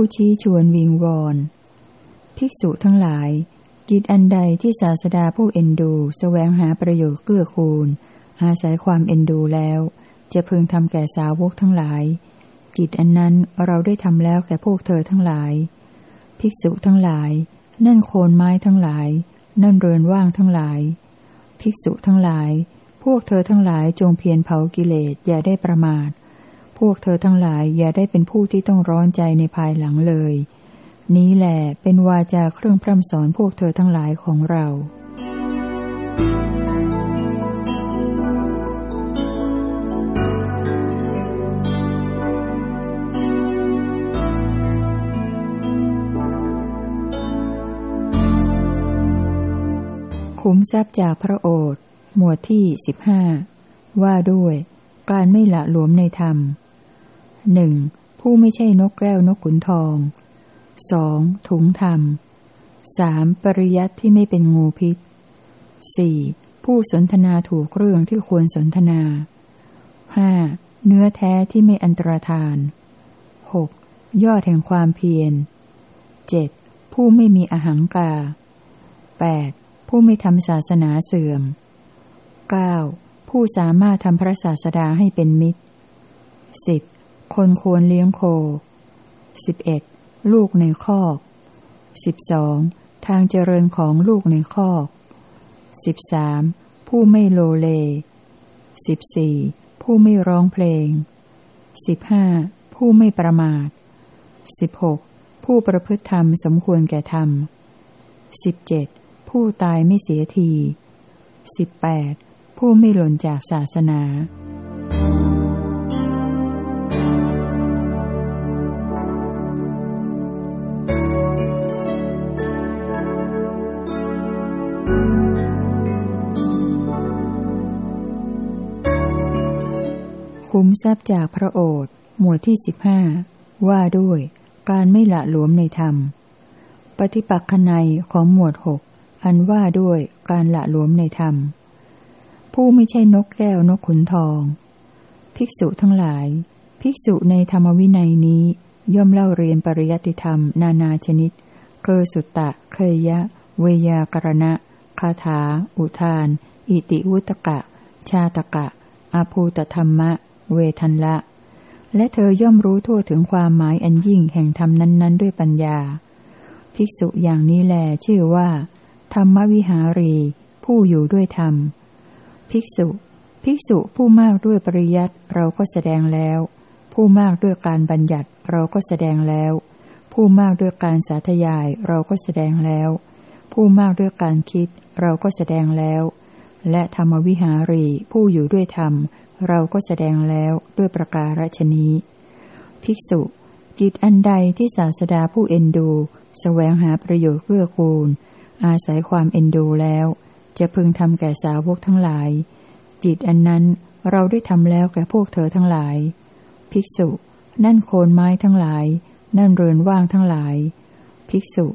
ผู้ชี้ชวนวิงวอน ภิกษุทั้งหลาย กิจอันใดที่ศาสดาผู้เอ็นดูสแสวงหาประโยชน์เกื้อคูล อาศัยความเอ็นดูแล้ว จะพึงทำแก่สาวกทั้งหลาย กิจอันนั้นเราได้ทำแล้วแก่พวกเธอทั้งหลาย ภิกษุทั้งหลาย นั่นโคนไม้ทั้งหลาย นั่นเรือนว่างทั้งหลาย ภิกษุทั้งหลาย พวกเธอทั้งหลายจงเพียรเผากิเลสอย่าได้ประมาท พวกเธอทั้งหลายอย่าได้เป็นผู้ที่ต้องร้อนใจในภายหลังเลย นี้แหละเป็นวาจาเครื่องพร่ำสอนพวกเธอทั้งหลายของเราคุ้มทรัพย์จากพระโอษฐ์หมวดที่สิบห้าว่าด้วย การไม่ละหลวมในธรรม หนึ่งผู้ไม่ใช่นกแก้วนกขุนทองสองถุงธรรมสามปริยัติที่ไม่เป็นงูพิษสี่ผู้สนทนาถูกเรื่องที่ควรสนทนาห้าเนื้อแท้ที่ไม่อันตรธานหกยอดแห่งความเพียรเจ็ดผู้ไม่มีอหังกาแปดผู้ไม่ทำศาสนาเสื่อม 9. ผู้สามารถทำพระศาสดาให้เป็นมิตร 10. คนควรเลี้ยงโค 11. ลูกในคอก 12. ทางเจริญของลูกในคอก 13. ผู้ไม่โลเล 14. ผู้ไม่ร้องเพลง 15. ผู้ไม่ประมาท 16. ผู้ประพฤติธรรมสมควรแก่ธรรม 17. ผู้ตายไม่เสียทีสิบแปดผู้ไม่หล่นจากศาสนา คุ้มทรัพย์จากพระโอษฐ์หมวดที่สิบห้าว่าด้วย การไม่ละหลวมในธรรม ปฏิปักษนัยของหมวดหกอันว่าด้วยการละหลวมในธรรม ผู้ไม่ใช่นกแก้วนกขุนทอง ภิกษุทั้งหลาย ภิกษุในธรรมวินัยนี้ ย่อมเล่าเรียนปริยัติธรรม นานาชนิดเคสุตตะ เคยยะ เวยากรณะ คาถา อุทาน อิติวุตกะ ชาตกะ อาภูตธรรมะ เวทันละ และเธอย่อมรู้ทั่วถึงความหมายอันยิ่งแห่งธรรมนั้น ๆ ด้วยปัญญา ภิกษุอย่างนี้แลชื่อว่า ธรรมวิหารี ผู้อยู่ด้วยธรรม ภิกษุ ภิกษุผู้มากด้วยปริยัติเราก็แสดงแล้ว ผู้มากด้วยการบัญญัติเราก็แสดงแล้ว ผู้มากด้วยการสาธยายเราก็แสดงแล้ว ผู้มากด้วยการคิดเราก็แสดงแล้วและธรรมวิหารีผู้อยู่ด้วยธรรม เราก็แสดงแล้วด้วยประการฉนี้ ภิกษุ จิตอันใดที่ศาสดาผู้เอ็นดูสแสวงหาประโยชน์เพื่อคูล อาศัยความเอ็นดูแล้ว จะพึงทำแก่สาวกทั้งหลาย จิตอันนั้นเราได้ทำแล้วแก่พวกเธอทั้งหลาย ภิกษุ นั่นโคนไม้ทั้งหลาย นั่นเรือนว่างทั้งหลาย ภิกษุ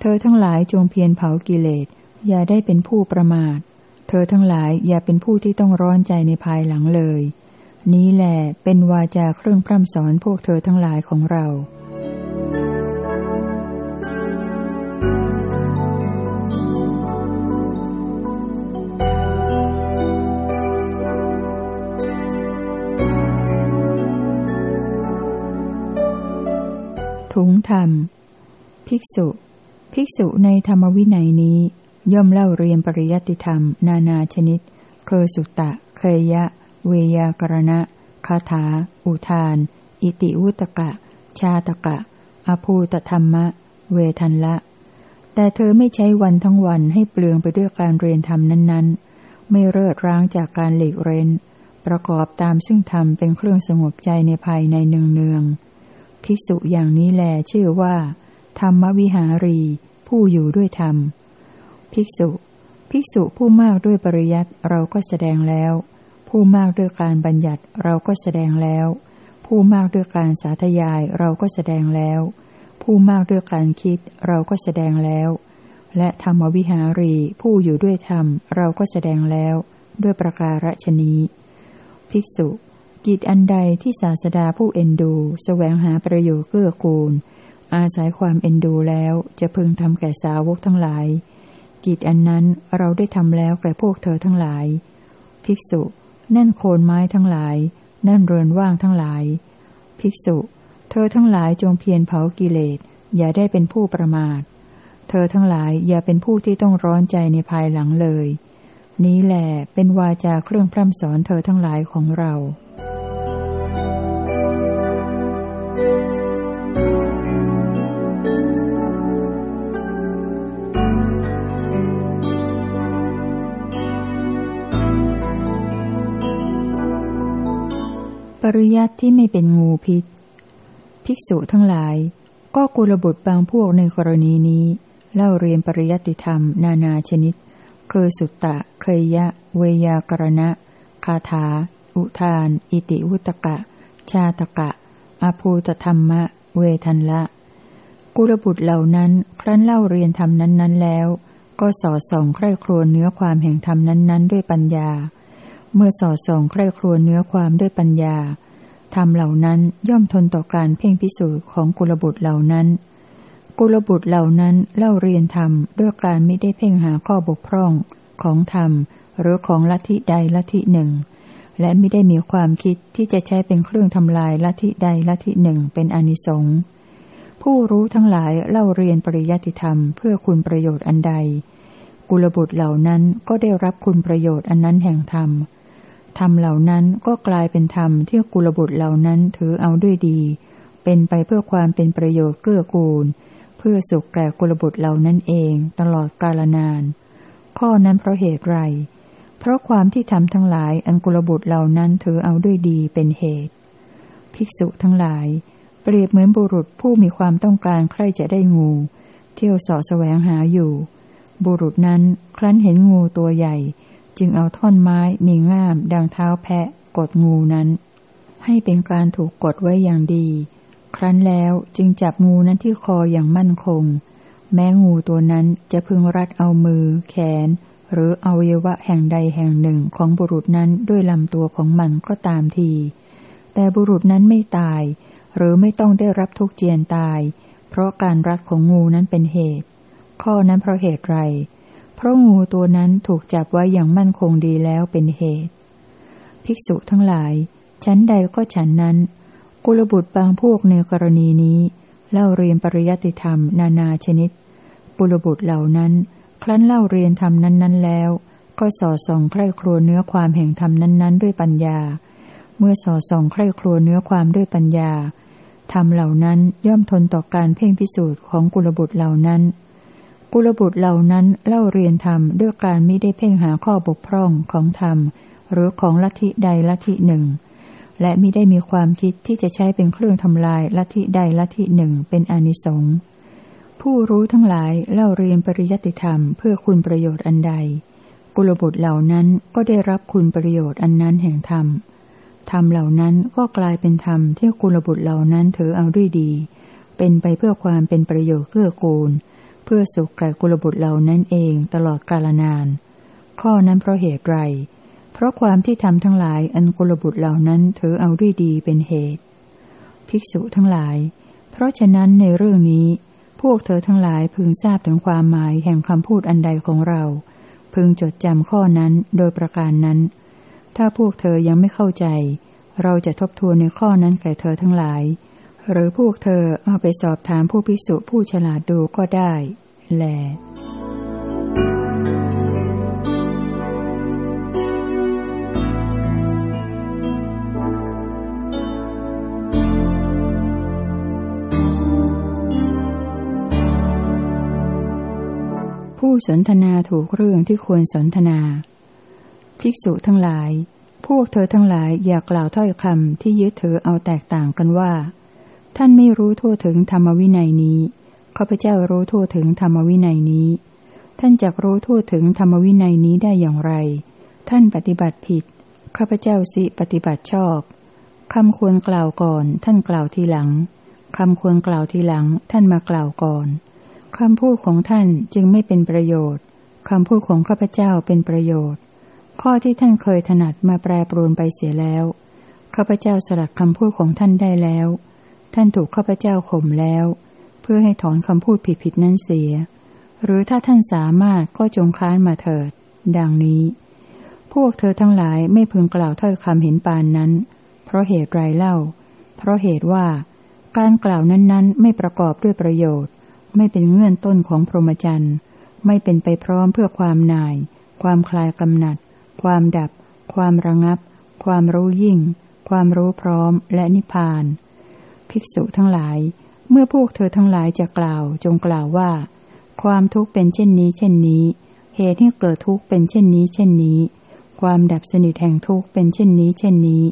เธอทั้งหลายจงเพียรเผากิเลส อย่าได้เป็นผู้ประมาท ธอทั้งหลายอย่าเป็นผู้ที่ต้องร้อนใจในภายหลังเลย นี้แหละเป็นวาจาเครื่องพร่ำสอนพวกเธอทั้งหลายของเราถุงธรรม ภิกษุ ภิกษุในธรรมวินัยนี้ ย่อมเล่าเรียนปริยัติธรรม นานาชนิดเคอสุตตะ เคยะ เวยากรณะ คาถา อุทาน อิติวุตกะ ชาตกะ อภูตธรรมะ เวทันละ แต่เธอไม่ใช้วันทั้งวันให้เปลืองไปด้วยการเรียนธรรมนั้น ๆ ไม่เลิดร้างจากการหลีกเร้น ประกอบตามซึ่งธรรมเป็นเครื่องสงบใจในภายในเนืองๆภิกษุอย่างนี้แลชื่อว่า ธรรมวิหารี ผู้อยู่ด้วยธรรม ภิกษุ ภิกษุผู้มากด้วยปริยัติเราก็แสดงแล้ว ผู้มากด้วยการบัญญัติเราก็แสดงแล้ว ผู้มากด้วยการสาธยายเราก็แสดงแล้ว ผู้มากด้วยการคิดเราก็แสดงแล้ว และธรรมวิหารีผู้อยู่ด้วยธรรมเราก็แสดงแล้ว ด้วยประการฉนี้ ภิกษุ กิจอันใดที่ศาสดาผู้เอ็นดูสแสวงหาประโยชน์เกื้อกูลอาศัยความเอ็นดูแล้วจะพึงทำแก่สาวกทั้งหลาย กิจอันนั้นเราได้ทำแล้วแก่พวกเธอทั้งหลาย ภิกษุ นั่นโคนไม้ทั้งหลาย นั่นเรือนว่างทั้งหลาย ภิกษุ เธอทั้งหลายจงเพียรเผากิเลส อย่าได้เป็นผู้ประมาท เธอทั้งหลายอย่าเป็นผู้ที่ต้องร้อนใจในภายหลังเลย นี้แหละเป็นวาจาเครื่องพร่ำสอนเธอทั้งหลายของเรา ปริยัติที่ไม่เป็นงูพิษ ภิกษุทั้งหลาย ก็กุลบุตรบางพวกในกรณีนี้ เล่าเรียนปริยัติธรรม นานาชนิด คือสุตตะ เคยยะ เวยากรณะ คาถา อุทาน อิติวุตกะ ชาตกะ อภูตธรรมะ เวทันละ กุลบุตรเหล่านั้น ครั้นเล่าเรียนธรรมนั้น ๆ แล้ว ก็สอดส่องใคร่ครวญเนื้อความแห่งธรรมนั้น ๆ ด้วยปัญญา เมื่อสอดส่องใคร่ครวญเนื้อความด้วยปัญญาธรรมเหล่านั้นย่อมทนต่อการเพ่งพิสูจน์ของกุลบุตรเหล่านั้น กุลบุตรเหล่านั้นเล่าเรียนธรรมด้วยการไม่ได้เพ่งหาข้อบกพร่องของธรรม หรือของลัทธิใดลัทธิหนึ่ง และไม่ได้มีความคิดที่จะใช้เป็นเครื่องทำลายลัทธิใดลัทธิหนึ่งเป็นอนิสงส์ผู้รู้ทั้งหลายเล่าเรียนปริยัติธรรมเพื่อคุณประโยชน์อันใด กุลบุตรเหล่านั้นก็ได้รับคุณประโยชน์อันนั้นแห่งธรรม ธรรมเหล่านั้นก็กลายเป็นธรรมที่กุลบุตรเหล่านั้นถือเอาด้วยดี เป็นไปเพื่อความเป็นประโยชน์เกื้อกูล เพื่อสุขแก่กุลบุตรเหล่านั้นเองตลอดกาลนาน ข้อนั้นเพราะเหตุไร เพราะความที่ทำทั้งหลายอันกุลบุตรเหล่านั้นถือเอาด้วยดีเป็นเหตุ ภิกษุทั้งหลาย เปรียบเหมือนบุรุษผู้มีความต้องการใครจะได้งู เที่ยวสอแสวงหาอยู่ บุรุษนั้นครั้นเห็นงูตัวใหญ่ จึงเอาท่อนไม้มีง่ามดังเท้าแพะกดงูนั้น ให้เป็นการถูกกดไว้อย่างดี ครั้นแล้วจึงจับงูนั้นที่คออย่างมั่นคง แม้งูตัวนั้นจะพึงรัดเอามือ แขน หรืออวัยวะแห่งใดแห่งหนึ่งของบุรุษนั้นด้วยลำตัวของมันก็ตามที แต่บุรุษนั้นไม่ตาย หรือไม่ต้องได้รับทุกเจียนตาย เพราะการรัดของงูนั้นเป็นเหตุ ข้อนั้นเพราะเหตุไร ราะงูตัวนั้นถูกจับไว้อย่างมั่นคงดีแล้วเป็นเหตุ ภิกษุทั้งหลาย ชั้นใดก็ฉันนั้น กุลบุตรบางพวกในกรณีนี้ เล่าเรียนปริยัติธรรมนานาชนิด กุลบุตรเหล่านั้น ครั้นเล่าเรียนธรรมนั้น ๆ แล้ว ก็สอดส่องใคร่ครัวเนื้อความแห่งธรรมนั้น ๆ ด้วยปัญญา เมื่อสอดส่องใคร่ครัวเนื้อความด้วยปัญญาธรรมเหล่านั้นย่อมทนต่อการเพ่งพิสูจน์ของกุลบุตรเหล่านั้น กุลบุตรเหล่านั้นเล่าเรียนธรรมด้วยการไม่ได้เพ่งหาข้อบกพร่องของธรรม หรือของลัทธิใดลัทธิหนึ่ง และไมิได้มีความคิดที่จะใช้เป็นเครื่องทำลายลัทธิใดลัทธิหนึ่งเป็นอนิสงส์ผู้รู้ทั้งหลายเล่าเรียนปริยัติธรรมเพื่อคุณประโยชน์อันใด กุลบุตรเหล่านั้นก็ได้รับคุณประโยชน์อันนั้นแห่งธรรมธรรมเหล่านั้นก็กลายเป็นธรรมที่กุลบุตรเหล่านั้นถือเอาด้วยดี เป็นไปเพื่อความเป็นประโยชน์เกื้อกูล เพื่อสุขแก่กุลบุตรเหล่านั้นเองตลอดกาลนาน ข้อนั้นเพราะเหตุไร เพราะความที่ทำทั้งหลายอันกุลบุตรเหล่านั้นถือเอาด้วยดีเป็นเหตุ ภิกษุทั้งหลาย เพราะฉะนั้นในเรื่องนี้ พวกเธอทั้งหลายพึงทราบถึงความหมายแห่งคำพูดอันใดของเรา พึงจดจำข้อนั้นโดยประการนั้น ถ้าพวกเธอยังไม่เข้าใจ เราจะทบทวนในข้อนั้นแก่เธอทั้งหลาย หรือพวกเธอเอาไปสอบถามผู้พิสุผู้ฉลาดดูก็ได้แลผู้สนทนาถูกเรื่องที่ควรสนทนา ภิกษุทั้งหลาย พวกเธอทั้งหลายอย่ากกล่าวถ้อยคำที่ยึดถือเอาแตกต่างกันว่า ท่านไม่รู้ทั่วถึงธรรมวินัยนี้ข้าพเจ้ารู้ทั่วถึงธรรมวินัยนี้ ท่านจักรู้ทั่วถึงธรรมวินัยนี้ได้อย่างไร ท่านปฏิบัติผิดข้าพเจ้าสิปฏิบัติชอบคำควรกล่าวก่อน ท่านกล่าวทีหลังคำควรกล่าวทีหลัง ท่านมากล่าวก่อนคำพูดของท่านจึงไม่เป็นประโยชน์คำพูดของข้าพเจ้าเป็นประโยชน์ ข้อที่ท่านเคยถนัดมาแปรปรวนไปเสียแล้วข้าพเจ้าสลัดคำพูดของท่านได้แล้ว ท่านถูกข้าพเจ้าข่มแล้ว เพื่อให้ถอนคำพูดผิดๆนั้นเสีย หรือถ้าท่านสามารถก็จงค้านมาเถิด ดังนี้ พวกเธอทั้งหลายไม่พึงกล่าวถ้อยคำเห็นปานนั้น เพราะเหตุไรเล่า เพราะเหตุว่า การกล่าวนั้นๆ ไม่ประกอบด้วยประโยชน์ ไม่เป็นเงื่อนต้นของพรหมจรรย์ไม่เป็นไปพร้อมเพื่อความนาย ความคลายกำหนัด ความดับ ความระงับ ความรู้ยิ่ง ความรู้พร้อมและนิพพาน ภิกษุทั้งหลาย เมื่อพวกเธอทั้งหลายจะกล่าว จงกล่าวว่า ความทุกข์เป็นเช่นนี้ เช่นนี้ เหตุให้เกิดทุกข์เป็นเช่นนี้ เช่นนี้ ความดับสนิทแห่งทุกข์เป็นเช่นนี้ เช่นนี้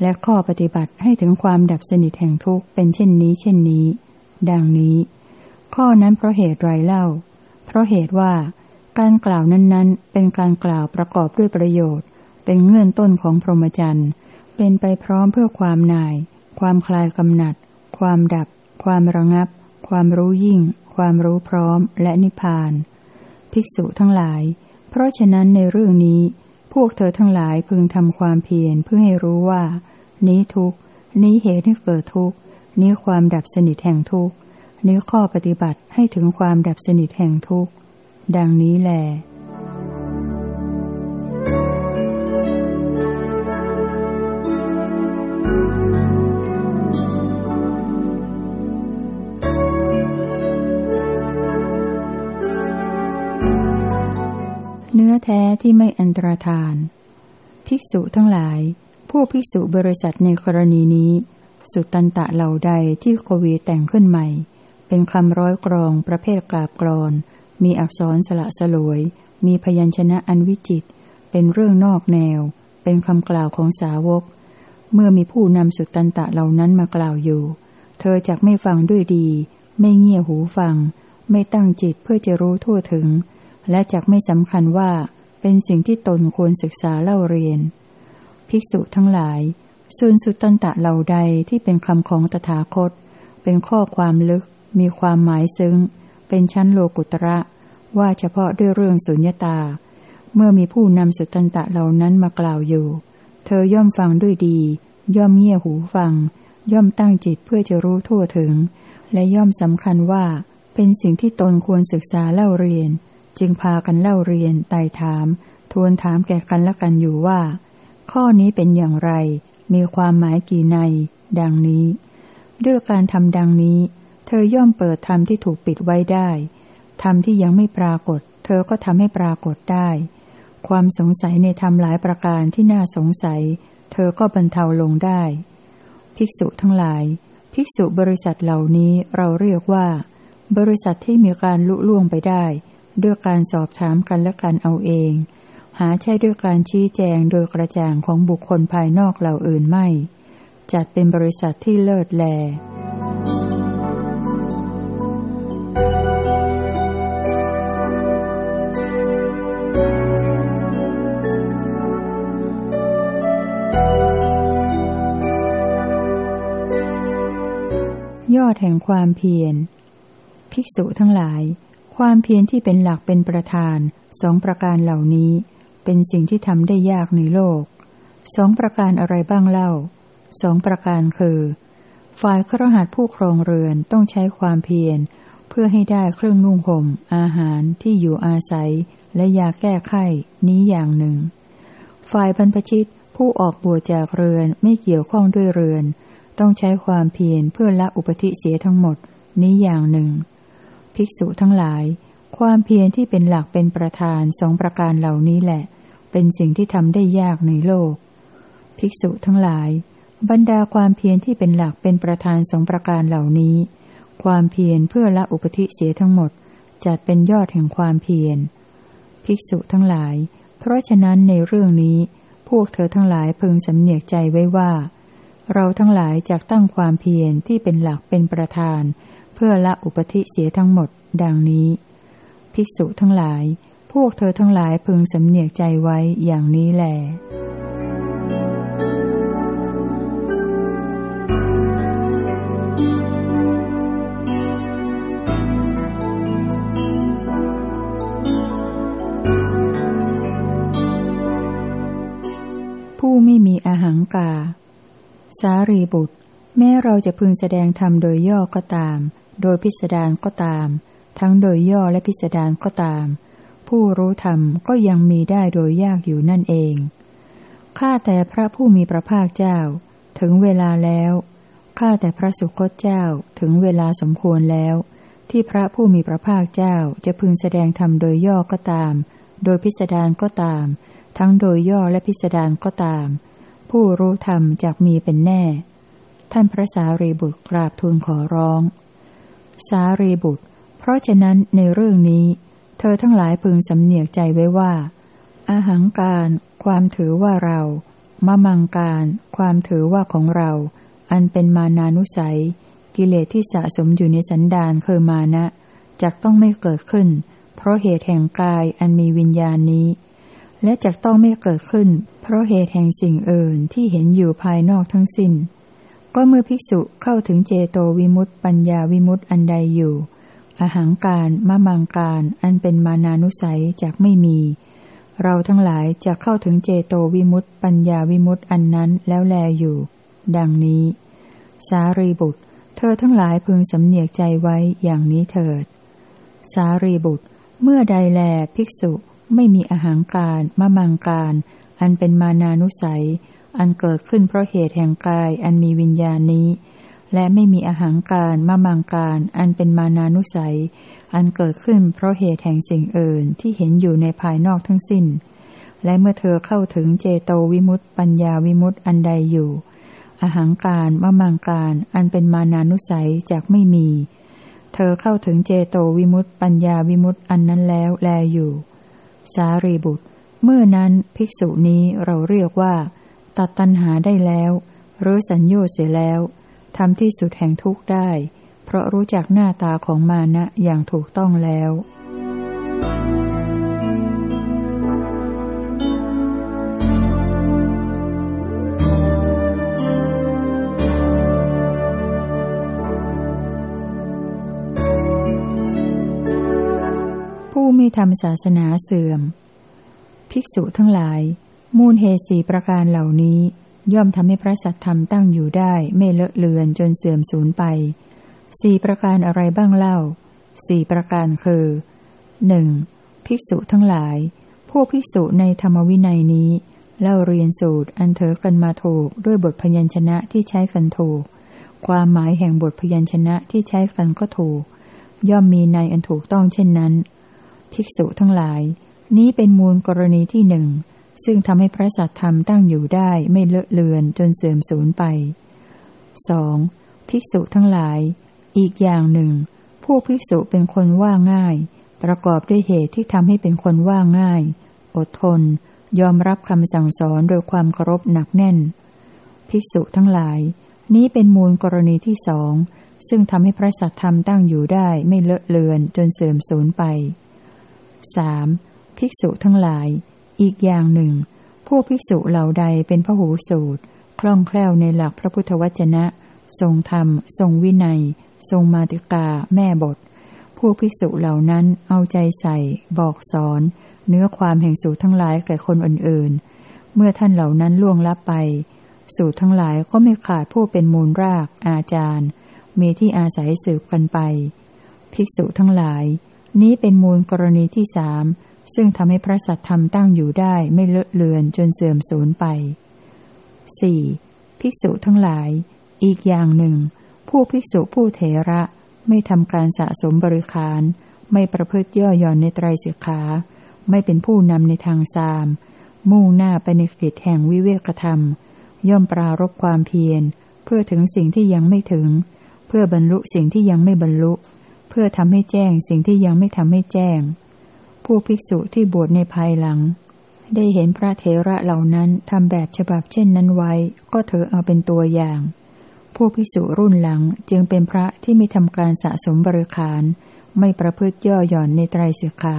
และข้อปฏิบัติให้ถึงความดับสนิทแห่งทุกข์เป็นเช่นนี้ เช่นนี้ ดังนี้ ข้อนั้นเพราะเหตุไรเล่า เพราะเหตุว่า การกล่าวนั้นๆ เป็นการกล่าวประกอบด้วยประโยชน์ เป็นเงื่อนต้นของพรหมจรรย์ เป็นไปพร้อมเพื่อความนาย ความคลายกำหนัด ความดับ ความระงับ ความรู้ยิ่ง ความรู้พร้อม และนิพพาน ภิกษุทั้งหลาย เพราะฉะนั้นในเรื่องนี้ พวกเธอทั้งหลายพึงทำความเพียรเพื่อให้รู้ว่า นี้ทุกนี้เหตุให้เกิดทุกนี้ความดับสนิทแห่งทุกนี้ข้อปฏิบัติให้ถึงความดับสนิทแห่งทุกดังนี้แหละ แท้ที่ไม่อันตรธาน ภิกษุทั้งหลาย ผู้ภิกษุบริษัทในกรณีนี้ สุตันตะเหล่าใดที่โควีแต่งขึ้นใหม่ เป็นคำร้อยกรองประเภทกาบกรอน มีอักษรสละสลวย มีพยัญชนะอันวิจิต เป็นเรื่องนอกแนว เป็นคำกล่าวของสาวก เมื่อมีผู้นำสุตันตะเหล่านั้นมากล่าวอยู่ เธอจะไม่ฟังด้วยดี ไม่เงี่ยหูฟัง ไม่ตั้งจิตเพื่อจะรู้ทั่วถึง และจักไม่สำคัญว่าเป็นสิ่งที่ตนควรศึกษาเล่าเรียน ภิกษุทั้งหลาย ส่วนสุตตันตะเหล่าใดที่เป็นคำของตถาคต เป็นข้อความลึก มีความหมายซึ้ง เป็นชั้นโลกุตระ ว่าเฉพาะด้วยเรื่องสุญญตา เมื่อมีผู้นำสุตตันตะเหล่านั้นมากล่าวอยู่ เธอย่อมฟังด้วยดี ย่อมเงี่ยหูฟัง ย่อมตั้งจิตเพื่อจะรู้ทั่วถึง และย่อมสำคัญว่าเป็นสิ่งที่ตนควรศึกษาเล่าเรียน จึงพากันเล่าเรียนไต่ถาม ทวนถามแก่กันและกันอยู่ว่า ข้อนี้เป็นอย่างไร มีความหมายกี่ใน ดังนี้ ด้วยการทำดังนี้ เธอย่อมเปิดธรรมที่ถูกปิดไว้ได้ธรรมที่ยังไม่ปรากฏ เธอก็ทำให้ปรากฏได้ ความสงสัยในธรรมหลายประการที่น่าสงสัย เธอก็บรรเทาลงได้ ภิกษุทั้งหลาย ภิกษุบริษัทเหล่านี้เราเรียกว่า บริษัทที่มีการลุล่วงไปได้ ด้วยการสอบถามกันและกันเอาเอง หาใช่ด้วยการชี้แจงโดยกระจ่างของบุคคลภายนอกเหล่าอื่นไม่ จัดเป็นบริษัทที่เลิศแลยอดแห่งความเพียร ภิกษุทั้งหลาย ความเพียรที่เป็นหลักเป็นประธานสองประการเหล่านี้ เป็นสิ่งที่ทำได้ยากในโลกสองประการอะไรบ้างเล่าสองประการคือ ฝ่ายครหัสผู้ครองเรือนต้องใช้ความเพียร เพื่อให้ได้เครื่องนุ่งห่ม อาหารที่อยู่อาศัย และยาแก้ไข้นี้อย่างหนึ่ง ฝ่ายบรรพชิตผู้ออกบวชจากเรือนไม่เกี่ยวข้องด้วยเรือน ต้องใช้ความเพียรเพื่อละอุปธิเสียทั้งหมด นี้อย่างหนึ่ง ภิกษุทั้งหลาย ความเพียรที่เป็นหลักเป็นประธานสองประการเหล่านี้แหละ เป็นสิ่งที่ทำได้ยากในโลก ภิกษุทั้งหลาย บรรดาความเพียรที่เป็นหลักเป็นประธานสองประการเหล่านี้ ความเพียรเพื่อละอุปธิเสียทั้งหมดจัดเป็นยอดแห่งความเพียร ภิกษุทั้งหลาย เพราะฉะนั้นในเรื่องนี้ พวกเธอทั้งหลายพึงสำเนียกใจไว้ว่า เราทั้งหลายจะตั้งความเพียรที่เป็นหลักเป็นประธาน เพื่อละอุปธิเสียทั้งหมด ดังนี้ ภิกษุทั้งหลาย พวกเธอทั้งหลายพึงสำเนียกใจไว้อย่างนี้แหลผู้ไม่มีอาหังกา สารีบุตร แม้เราจะพึงแสดงธรรมโดยย่อก็ตาม โดยพิสดารก็ตาม ทั้งโดยย่อและพิสดารก็ตาม ผู้รู้ธรรมก็ยังมีได้โดยยากอยู่นั่นเอง ข้าแต่พระผู้มีพระภาคเจ้า ถึงเวลาแล้ว ข้าแต่พระสุคตเจ้าถึงเวลาสมควรแล้ว ที่พระผู้มีพระภาคเจ้าจะพึงแสดงธรรมโดยย่อก็ตาม โดยพิสดารก็ตาม ทั้งโดยย่อและพิสดารก็ตาม ผู้รู้ธรรมจากมีเป็นแน่ ท่านพระสารีบุตรกราบทูลขอร้อง สารีบุตร เพราะฉะนั้นในเรื่องนี้ เธอทั้งหลายพึงสำเนียกใจไว้ว่า อาหังการ ความถือว่าเรามะมังการ ความถือว่าของเรา อันเป็นมานานุสัย กิเลสที่สะสมอยู่ในสันดานคือมานะจักต้องไม่เกิดขึ้น เพราะเหตุแห่งกายอันมีวิญญาณนี้ และจักต้องไม่เกิดขึ้น เพราะเหตุแห่งสิ่งอื่นที่เห็นอยู่ภายนอกทั้งสิน้น ก็เมื่อภิกษุเข้าถึงเจโตวิมุตต์ปัญญาวิมุตต์อันใดอยู่อาหางการมะมังการ อันเป็นมานานุสัยจากไม่มี เราทั้งหลายจะเข้าถึงเจโตวิมุตต์ปัญญาวิมุตต์อันนั้นแล้วแลอยู่ ดังนี้ สารีบุตร เธอทั้งหลายพึงสำเนียกใจไว้อย่างนี้เถิด สารีบุตร เมื่อใดแลภิกษุไม่มีอาหางการมะมังการ อันเป็นมานานุสัย อันเกิดขึ้นเพราะเหตุแห่งกายอันมีวิญญาณนี้ และไม่มีอาหางการมะมังการ อันเป็นมานานุสัย อันเกิดขึ้นเพราะเหตุแห่งสิ่งอื่นที่เห็นอยู่ในภายนอกทั้งสิ้น และเมื่อเธอเข้าถึงเจโตวิมุตต์ปัญญาวิมุตต์อันใดอยู่ อาหางการมะมังการ อันเป็นมานานุสัยจากไม่มี เธอเข้าถึงเจโตวิมุตต์ปัญญาวิมุตต์อันนั้นแล้วแลอยู่ สารีบุตรเมื่อนั้นภิกษุนี้เราเรียกว่า ตัดตัณหาได้แล้วหรือสัญญาเสียแล้วทำที่สุดแห่งทุกข์ได้ เพราะรู้จักหน้าตาของมานะอย่างถูกต้องแล้วผู้ไม่ทำศาสนาเสื่อม ภิกษุทั้งหลาย มูลเหตุสี่ประการเหล่านี้ ย่อมทำให้พระสัทธรรมตั้งอยู่ได้ไม่เลอะเลือนจนเสื่อมสูญไปสี่ประการอะไรบ้างเล่าสี่ประการคือหนึ่งภิกษุทั้งหลายพวกภิกษุในธรรมวินัยนี้ เล่าเรียนสูตรอันเถอกันมาถูกด้วยบทพยัญชนะที่ใช้กันถูก ความหมายแห่งบทพยัญชนะที่ใช้กันก็ถูก ย่อมมีในอันถูกต้องเช่นนั้น ภิกษุทั้งหลาย นี้เป็นมูลกรณีที่หนึ่ง ซึ่งทำให้พระสัทธรรมตั้งอยู่ได้ไม่เลอะเลือนจนเสื่อมสูญไปสองภิกษุทั้งหลาย อีกอย่างหนึ่งพวกภิกษุเป็นคนว่าง่าย ประกอบด้วยเหตุที่ทำให้เป็นคนว่าง่าย อดทน ยอมรับคำสั่งสอนโดยความเคารพหนักแน่น ภิกษุทั้งหลาย นี้เป็นมูลกรณีที่สอง ซึ่งทำให้พระสัทธรรมตั้งอยู่ได้ไม่เลอะเลือนจนเสื่อมสูญไปสามภิกษุทั้งหลาย อีกอย่างหนึ่งพวกภิกษุเหล่าใดเป็นพระหูสูตร คล่องแคล่วในหลักพระพุทธวจนะ ทรงธรรม ทรงวินัย ทรงมาติกา แม่บทพวกภิกษุเหล่านั้นเอาใจใส่ บอกสอน เนื้อความแห่งสูตรทั้งหลายแก่คนอื่นๆ เมื่อท่านเหล่านั้นล่วงลับไป สูตรทั้งหลายก็ไม่ขาดผู้เป็นมูลราก อาจารย์ มีที่อาศัยสืบกันไป ภิกษุทั้งหลาย นี้เป็นมูลกรณีที่สาม ซึ่งทำให้พระสัทธรรมตั้งอยู่ได้ไม่เลอะเลือนจนเสื่อมสูญไป 4. ภิกษุทั้งหลาย อีกอย่างหนึ่ง ผู้ภิกษุผู้เถระไม่ทำการสะสมบริคาร ไม่ประพฤติย่อหย่อนในไตรสิกขา ไม่เป็นผู้นำในทางสาม มุ่งหน้าไปในกิจแห่งวิเวกธรรม ย่อมปรารบความเพียร เพื่อถึงสิ่งที่ยังไม่ถึง เพื่อบรรลุสิ่งที่ยังไม่บรรลุ เพื่อทำให้แจ้งสิ่งที่ยังไม่ทำให้แจ้ง ผู้ภิกษุที่บวชในภายหลัง ได้เห็นพระเถระเหล่านั้นทำแบบฉบับเช่นนั้นไว้ ก็เธอเอาเป็นตัวอย่าง ผู้ภิกษุรุ่นหลังจึงเป็นพระที่ไม่ทำการสะสมบริขาร ไม่ประพฤติย่อหย่อนในไตรสิกขา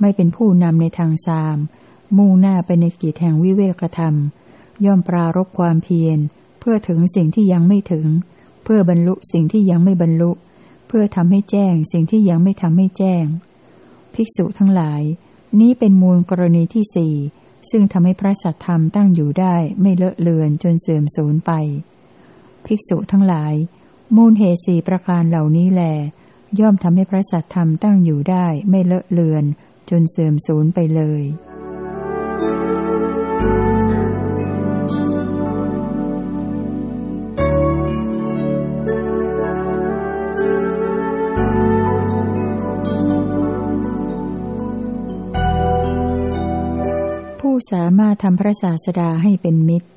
ไม่เป็นผู้นำในทางสาม มุ่งหน้าไปในกิจแห่งวิเวกธรรม ย่อมปรารบความเพียร เพื่อถึงสิ่งที่ยังไม่ถึง เพื่อบรรลุสิ่งที่ยังไม่บรรลุ เพื่อทำให้แจ้งสิ่งที่ยังไม่ทำให้แจ้ง ภิกษุทั้งหลาย นี้เป็นมูลกรณีที่สี่ซึ่งทำให้พระสัทธรรมตั้งอยู่ได้ไม่เลอะเลือนจนเสื่อมสูญไป ภิกษุทั้งหลาย มูลเหตุสี่ประการเหล่านี้แล ย่อมทำให้พระสัทธรรมตั้งอยู่ได้ไม่เลอะเลือนจนเสื่อมสูญไปเลย สามารถทำพระศาสดาให้เป็นมิตร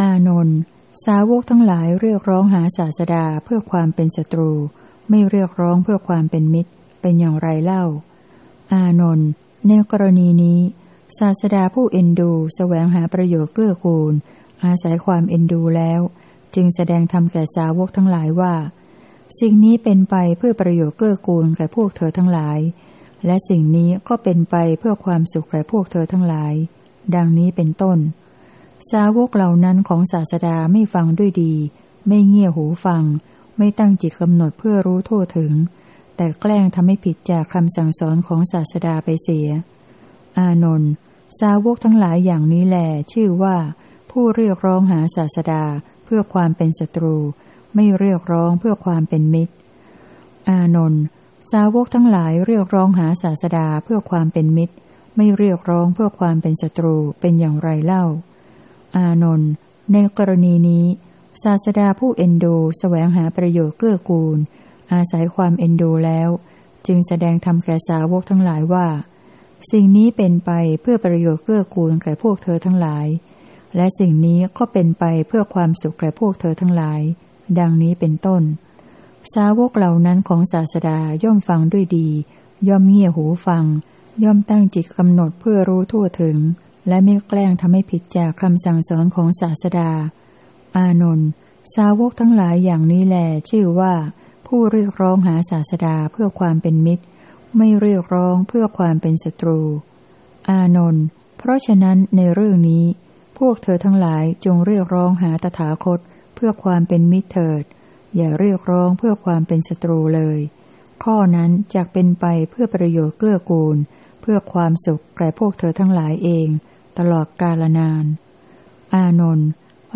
อานนท์สาวกทั้งหลายเรียกร้องหาศาสดาเพื่อความเป็นศัตรู ไม่เรียกร้องเพื่อความเป็นมิตร เป็นอย่างไรเล่า อานนท์ในกรณีนี้ ศาสดาผู้เอ็นดูสแสวงหาประโยชน์เกื้อกูล อาศัยความเอ็นดูแล้ว จึงแสดงธรรมแก่สาวกทั้งหลายว่า สิ่งนี้เป็นไปเพื่อประโยชน์เกื้อกูลแก่พวกเธอทั้งหลาย และสิ่งนี้ก็เป็นไปเพื่อความสุขแก่พวกเธอทั้งหลาย ดังนี้เป็นต้น สาวกเหล่านั้นของศาสดาไม่ฟังด้วยดี ไม่เงี่ยหูฟัง ไม่ตั้งจิตกำหนดเพื่อรู้ทั่วถึง แต่แกล้งทำให้ผิดจากคำสั่งสอนของศาสดาไปเสีย อานนท์สาวกทั้งหลายอย่างนี้แหลชื่อว่า ผู้เรียกร้องหาศาสดาเพื่อความเป็นศัตรู ไม่เรียกร้องเพื่อความเป็นมิตร อานนท์ สาวกทั้งหลายเรียกร้องหาศาสดาเพื่อความเป็นมิตร ไม่เรียกร้องเพื่อความเป็นศัตรูเป็นอย่างไรเล่า อานนท์ในกรณีนี้ ศาสดาผู้เอ็นดูแสวงหาประโยชน์เกื้อกูล อาศัยความเอ็นดูแล้ว จึงแสดงธรรมแก่สาวกทั้งหลายว่า สิ่งนี้เป็นไปเพื่อประโยชน์เกื้อกูลแก่พวกเธอทั้งหลาย และสิ่งนี้ก็เป็นไปเพื่อความสุขแก่พวกเธอทั้งหลาย ดังนี้เป็นต้น สาวกเหล่านั้นของศาสดาย่อมฟังด้วยดี ย่อมเงี่ยหูฟัง ย่อมตั้งจิตกำหนดเพื่อรู้ทั่วถึง และไม่แกล้งทำให้ผิดจากคำสั่งสอนของศาสดา อานนท์สาวกทั้งหลายอย่างนี้แหลชื่อว่า ผู้เรียกร้องหาศาสดาเพื่อความเป็นมิตร ไม่เรียกร้องเพื่อความเป็นศัตรู อานนท์เพราะฉะนั้นในเรื่องนี้ พวกเธอทั้งหลายจงเรียกร้องหาตถาคตเพื่อความเป็นมิตรเถิด อย่าเรียกร้องเพื่อความเป็นศัตรูเลย ข้อนั้นจะเป็นไปเพื่อประโยชน์เกื้อกูล เพื่อความสุขแก่พวกเธอทั้งหลายเอง ตลอดกาลนาน อานนท์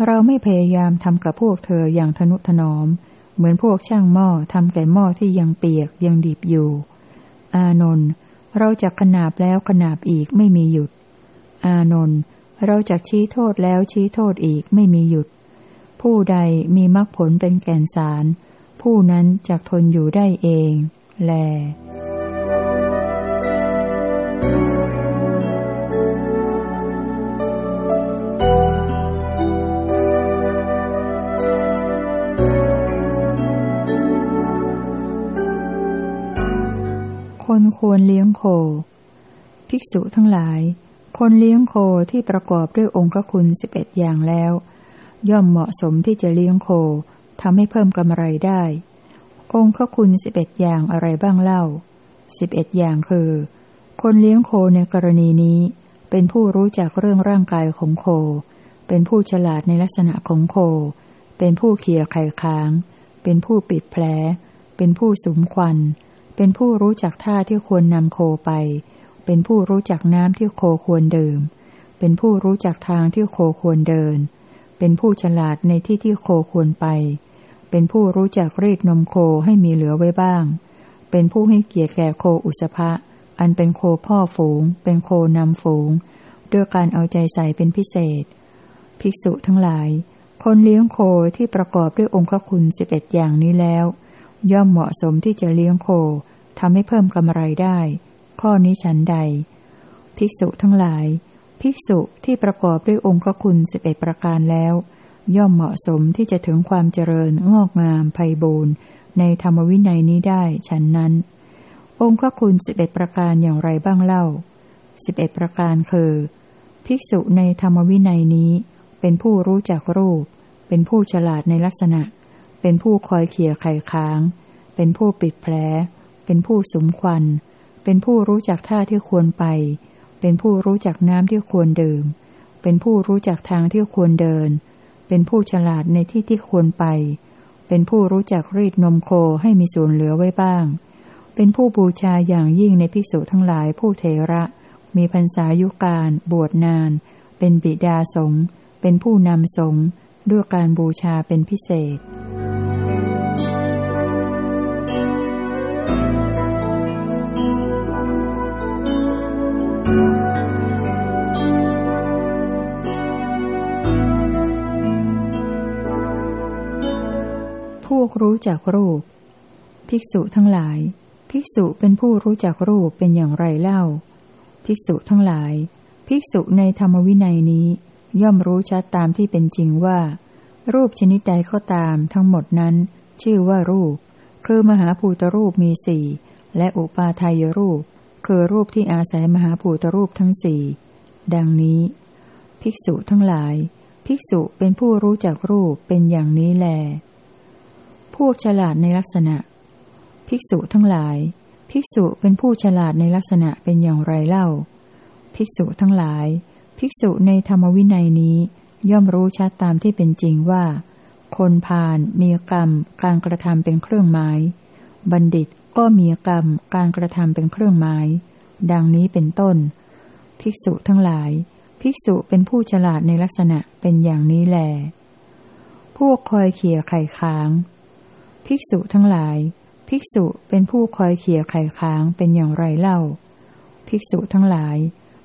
เราไม่พยายามทำกับพวกเธออย่างทนุถนอม เหมือนพวกช่างหม้อทำแก่หม้อที่ยังเปียกยังดิบอยู่ อานนท์เราจะขนาบแล้วขนาบอีกไม่มีหยุด อานนท์เราจะชี้โทษแล้วชี้โทษอีกไม่มีหยุด ผู้ใดมีมรรคผลเป็นแก่นสาร ผู้นั้นจะทนอยู่ได้เอง แลคนควรเลี้ยงโค ภิกษุทั้งหลาย คนเลี้ยงโคที่ประกอบด้วยองค์คุณสิบเอ็ดอย่างแล้ว ย่อมเหมาะสมที่จะเลี้ยงโคทำให้เพิ่มกำไรได้ องค์ขคุณสิบเอ็ดอย่างอะไรบ้างเล่าสิบเอ็ดอย่างคือ คนเลี้ยงโคในกรณีนี้ เป็นผู้รู้จักเรื่องร่างกายของโค เป็นผู้ฉลาดในลักษณะของโค เป็นผู้เขี่ยไข่ค้าง เป็นผู้ปิดแผล เป็นผู้สุมควัน เป็นผู้รู้จักท่าที่ควรนำโคไป เป็นผู้รู้จักน้ำที่โคควรดื่ม เป็นผู้รู้จักทางที่โคควรเดิน เป็นผู้ฉลาดในที่ที่โคควรไป เป็นผู้รู้จักรีดนมโคให้มีเหลือไว้บ้าง เป็นผู้ให้เกียรติแก่โคอุสภะ อันเป็นโคพ่อฝูง เป็นโคนำฝูง ด้วยการเอาใจใส่เป็นพิเศษ ภิกษุทั้งหลาย คนเลี้ยงโคที่ประกอบด้วยองค์คุณสิบเอ็ดอย่างนี้แล้ว ย่อมเหมาะสมที่จะเลี้ยงโคทำให้เพิ่มกำไรได้ ข้อนี้ฉันใด ภิกษุทั้งหลาย ภิกษุที่ประกอบด้วยองค์คุณสิบเอ็ดประการแล้ว ย่อมเหมาะสมที่จะถึงความเจริญงอกงามไพบูรณ์ในธรรมวินัยนี้ได้ฉันนั้น องค์คุณสิบเอ็ดประการอย่างไรบ้างเล่าสิบเอ็ดประการคือ ภิกษุในธรรมวินัยนี้ เป็นผู้รู้จักรูป เป็นผู้ฉลาดในลักษณะ เป็นผู้คอยเขี่ยไข่ค้าง เป็นผู้ปิดแผล เป็นผู้สมควัน เป็นผู้รู้จักท่าที่ควรไป เป็นผู้รู้จักน้ำที่ควรดื่ม เป็นผู้รู้จักทางที่ควรเดิน เป็นผู้ฉลาดในที่ที่ควรไป เป็นผู้รู้จักรีดนมโคให้มีส่วนเหลือไว้บ้าง เป็นผู้บูชาอย่างยิ่งในภิกษุทั้งหลายผู้เทระ มีพรรษายุการบวชนาน เป็นบิดาสงฆ์เป็นผู้นำสงฆ์ด้วยการบูชาเป็นพิเศษ รู้จักรูป ภิกษุทั้งหลาย ภิกษุเป็นผู้รู้จักรูปเป็นอย่างไรเล่า ภิกษุทั้งหลาย ภิกษุในธรรมวินัยนี้ ย่อมรู้ชัดตามที่เป็นจริงว่า รูปชนิดใดก็ตามทั้งหมดนั้น ชื่อว่ารูป คือมหาภูตรูปมีสี่และอุปาทายรูป คือรูปที่อาศัยมหาภูตรูปทั้งสี่ดังนี้ ภิกษุทั้งหลาย ภิกษุเป็นผู้รู้จักรูปเป็นอย่างนี้แล พวกฉลาดในลักษณะ ภิกษุทั้งหลาย ภิกษุเป็นผู้ฉลาดในลักษณะเป็นอย่างไรเล่า ภิกษุทั้งหลาย ภิกษุในธรรมวินัยนี้ ย่อมรู้ชัดตามที่เป็นจริงว่า คนพาลมีกรรม การกระทำเป็นเครื่องหมาย บัณฑิตก็มีกรรม การกระทำเป็นเครื่องหมาย ดังนี้เป็นต้น ภิกษุทั้งหลาย ภิกษุเป็นผู้ฉลาดในลักษณะเป็นอย่างนี้แลพวกคอยเขี่ยไข่ค้าง ภิกษุทั้งหลาย ภิกษุเป็นผู้คอยเขี่ยไข่ค้างเป็นอย่างไรเล่า ภิกษุทั้งหลาย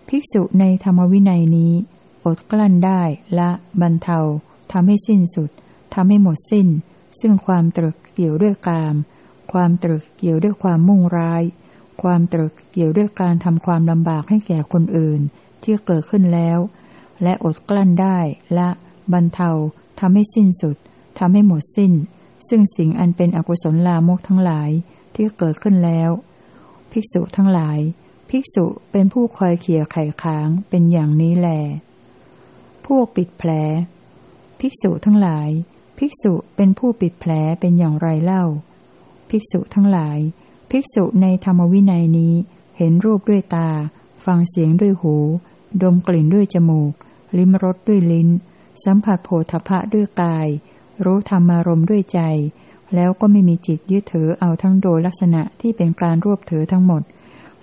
ภิกษุในธรรมวินัยนี้ อดกลั้นได้ละบรรเทาทำให้สิ้นสุดทำให้หมดสิ้น ซึ่งความตรึกเกี่ยวด้วยกาม ความตรึกเกี่ยวด้วยความมุ่งร้าย ความตรึกเกี่ยวด้วยการทำความลำบากให้แก่คนอื่น ที่เกิดขึ้นแล้ว และอดกลั้นได้ละบรรเทาทำให้สิ้นสุดทำให้หมดสิ้น ซึ่งสิ่งอันเป็นอกุศลลามกทั้งหลายที่เกิดขึ้นแล้ว ภิกษุทั้งหลาย ภิกษุเป็นผู้คอยเขี่ยไข่ค้างเป็นอย่างนี้แล พวกปิดแผล ภิกษุทั้งหลาย ภิกษุเป็นผู้ปิดแผลเป็นอย่างไรเล่า ภิกษุทั้งหลาย ภิกษุในธรรมวินัยนี้เห็นรูปด้วยตา ฟังเสียงด้วยหู ดมกลิ่นด้วยจมูก ลิ้มรสด้วยลิ้น สัมผัสโผฏฐะด้วยกาย รู้ธรรมารมด้วยใจ แล้วก็ไม่มีจิตยึดถือเอาทั้งโดยลักษณะที่เป็นการรวบถือทั้งหมด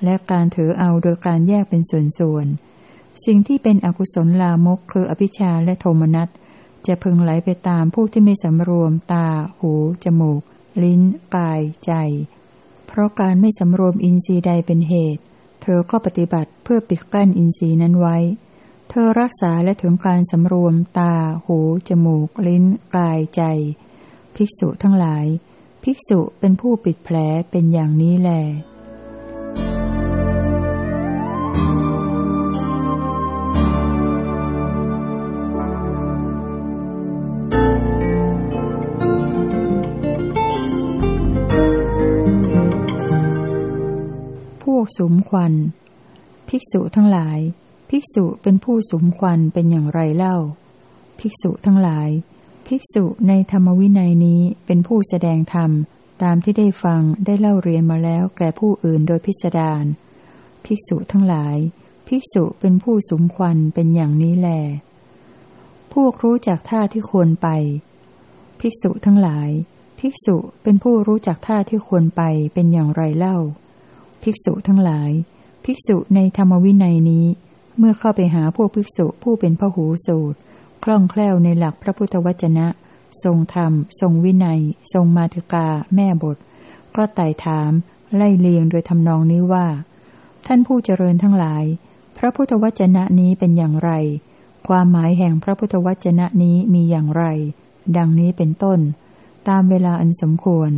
และการถือเอาโดยการแยกเป็นส่วนๆ สิ่งที่เป็นอกุศลลามกคืออภิชาและโทมนัสจะพึงไหลไปตามผู้ที่ไม่สำรวมตา หู จมูก ลิ้น กาย ใจ เพราะการไม่สำรวมอินทรีย์ใดเป็นเหตุ เธอก็ปฏิบัติเพื่อปิดกั้นอินทรีย์นั้นไว้ เธอรักษาและถึงการสำรวมตา หู จมูก ลิ้น กาย ใจ ภิกษุทั้งหลาย ภิกษุเป็นผู้ปิดแผลเป็นอย่างนี้แหละกสุมควัน ภิกษุทั้งหลาย ภิกษุเป็นผู้สมควันเป็นอย่างไรเล่า ภิกษุทั้งหลาย ภิกษุในธรรมวินัยนี้เป็นผู้แสดงธรรม ตามที่ได้ฟังได้เล่าเรียนมาแล้วแก่ผู้อื่นโดยพิสดารภิกษุทั้งหลาย ภิกษุเป็นผู้สมควันเป็นอย่างนี้แล พวกรู้จักท่าที่ควรไป ภิกษุทั้งหลาย ภิกษุเป็นผู้รู้จักท่าที่ควรไปเป็นอย่างไรเล่า ภิกษุทั้งหลาย ภิกษุในธรรมวินัยนี้ เมื่อเข้าไปหาพวกภิกษุผู้เป็นพหูสูตร คล่องแคล่วในหลักพระพุทธวจนะ ทรงธรรม ทรงวินัย ทรงมาติกา แม่บท ก็ไต่ถาม ไล่เลียงโดยทำนองนี้ว่า ท่านผู้เจริญทั้งหลาย พระพุทธวจนะนี้เป็นอย่างไร ความหมายแห่งพระพุทธวจนะนี้มีอย่างไร ดังนี้เป็นต้น ตามเวลาอันสมควร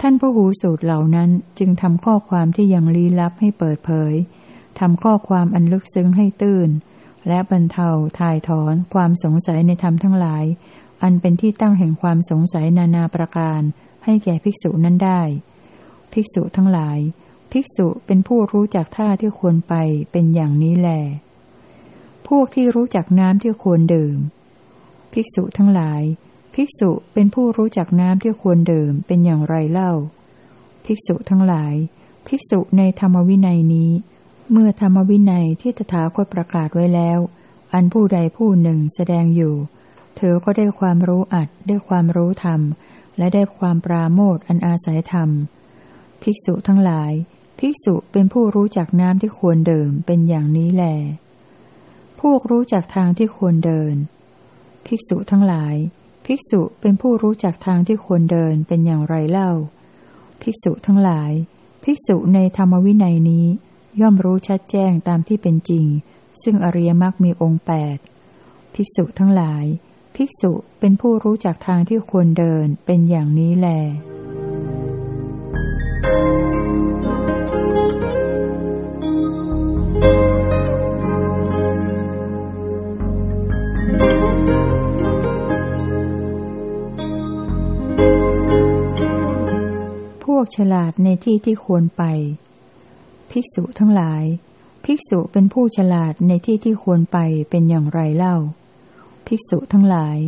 ท่านผู้หูสูตรเหล่านั้นจึงทำข้อความที่ยังลี้ลับให้เปิดเผย ทำข้อความอันลึกซึ้งให้ตื้นและบรรเทาถ่ายถอนความสงสัยในธรรมทั้งหลาย อันเป็นที่ตั้งแห่งความสงสัยนานาประการ ให้แก่ภิกษุนั้นได้ ภิกษุทั้งหลาย ภิกษุเป็นผู้รู้จักท่าที่ควรไปเป็นอย่างนี้แหลพวกที่รู้จักน้ำที่ควรดื่ม ภิกษุทั้งหลาย ภิกษุเป็นผู้รู้จักน้ำที่ควรดื่มเป็นอย่างไรเล่า ภิกษุทั้งหลาย ภิกษุในธรรมวินัยนี้ เมื่อธรรมวินัยที่ตถาคตประกาศไว้แล้ว อันผู้ใดผู้หนึ่งแสดงอยู่ เธอก็ได้ความรู้อัดได้ความรู้ธรรม และได้ความปราโมทอันอาศัยธรรม ภิกษุทั้งหลาย ภิกษุเป็นผู้รู้จักน้ำที่ควรเดื่มเป็นอย่างนี้แหลพวกรู้จักทางที่ควรเดิน ภิกษุทั้งหลาย ภิกษุเป็นผู้รู้จักทางที่ควรเดินเป็นอย่างไรเล่า ภิกษุทั้งหลาย ภิกษุในธรรมวินัยนี้ ย่อมรู้ชัดแจ้งตามที่เป็นจริง ซึ่งอริยมรรคมีองค์แปดภิกษุทั้งหลายภภิกษุเป็นผู้รู้จักทางที่ควรเดินเป็นอย่างนี้แล พวกฉลาดในที่ที่ควรไป ภิกษุทั้งหลาย ภิกษุเป็นผู้ฉลาดในที่ที่ควรไปเป็นอย่างไรเล่า ภิกษุทั้งหลาย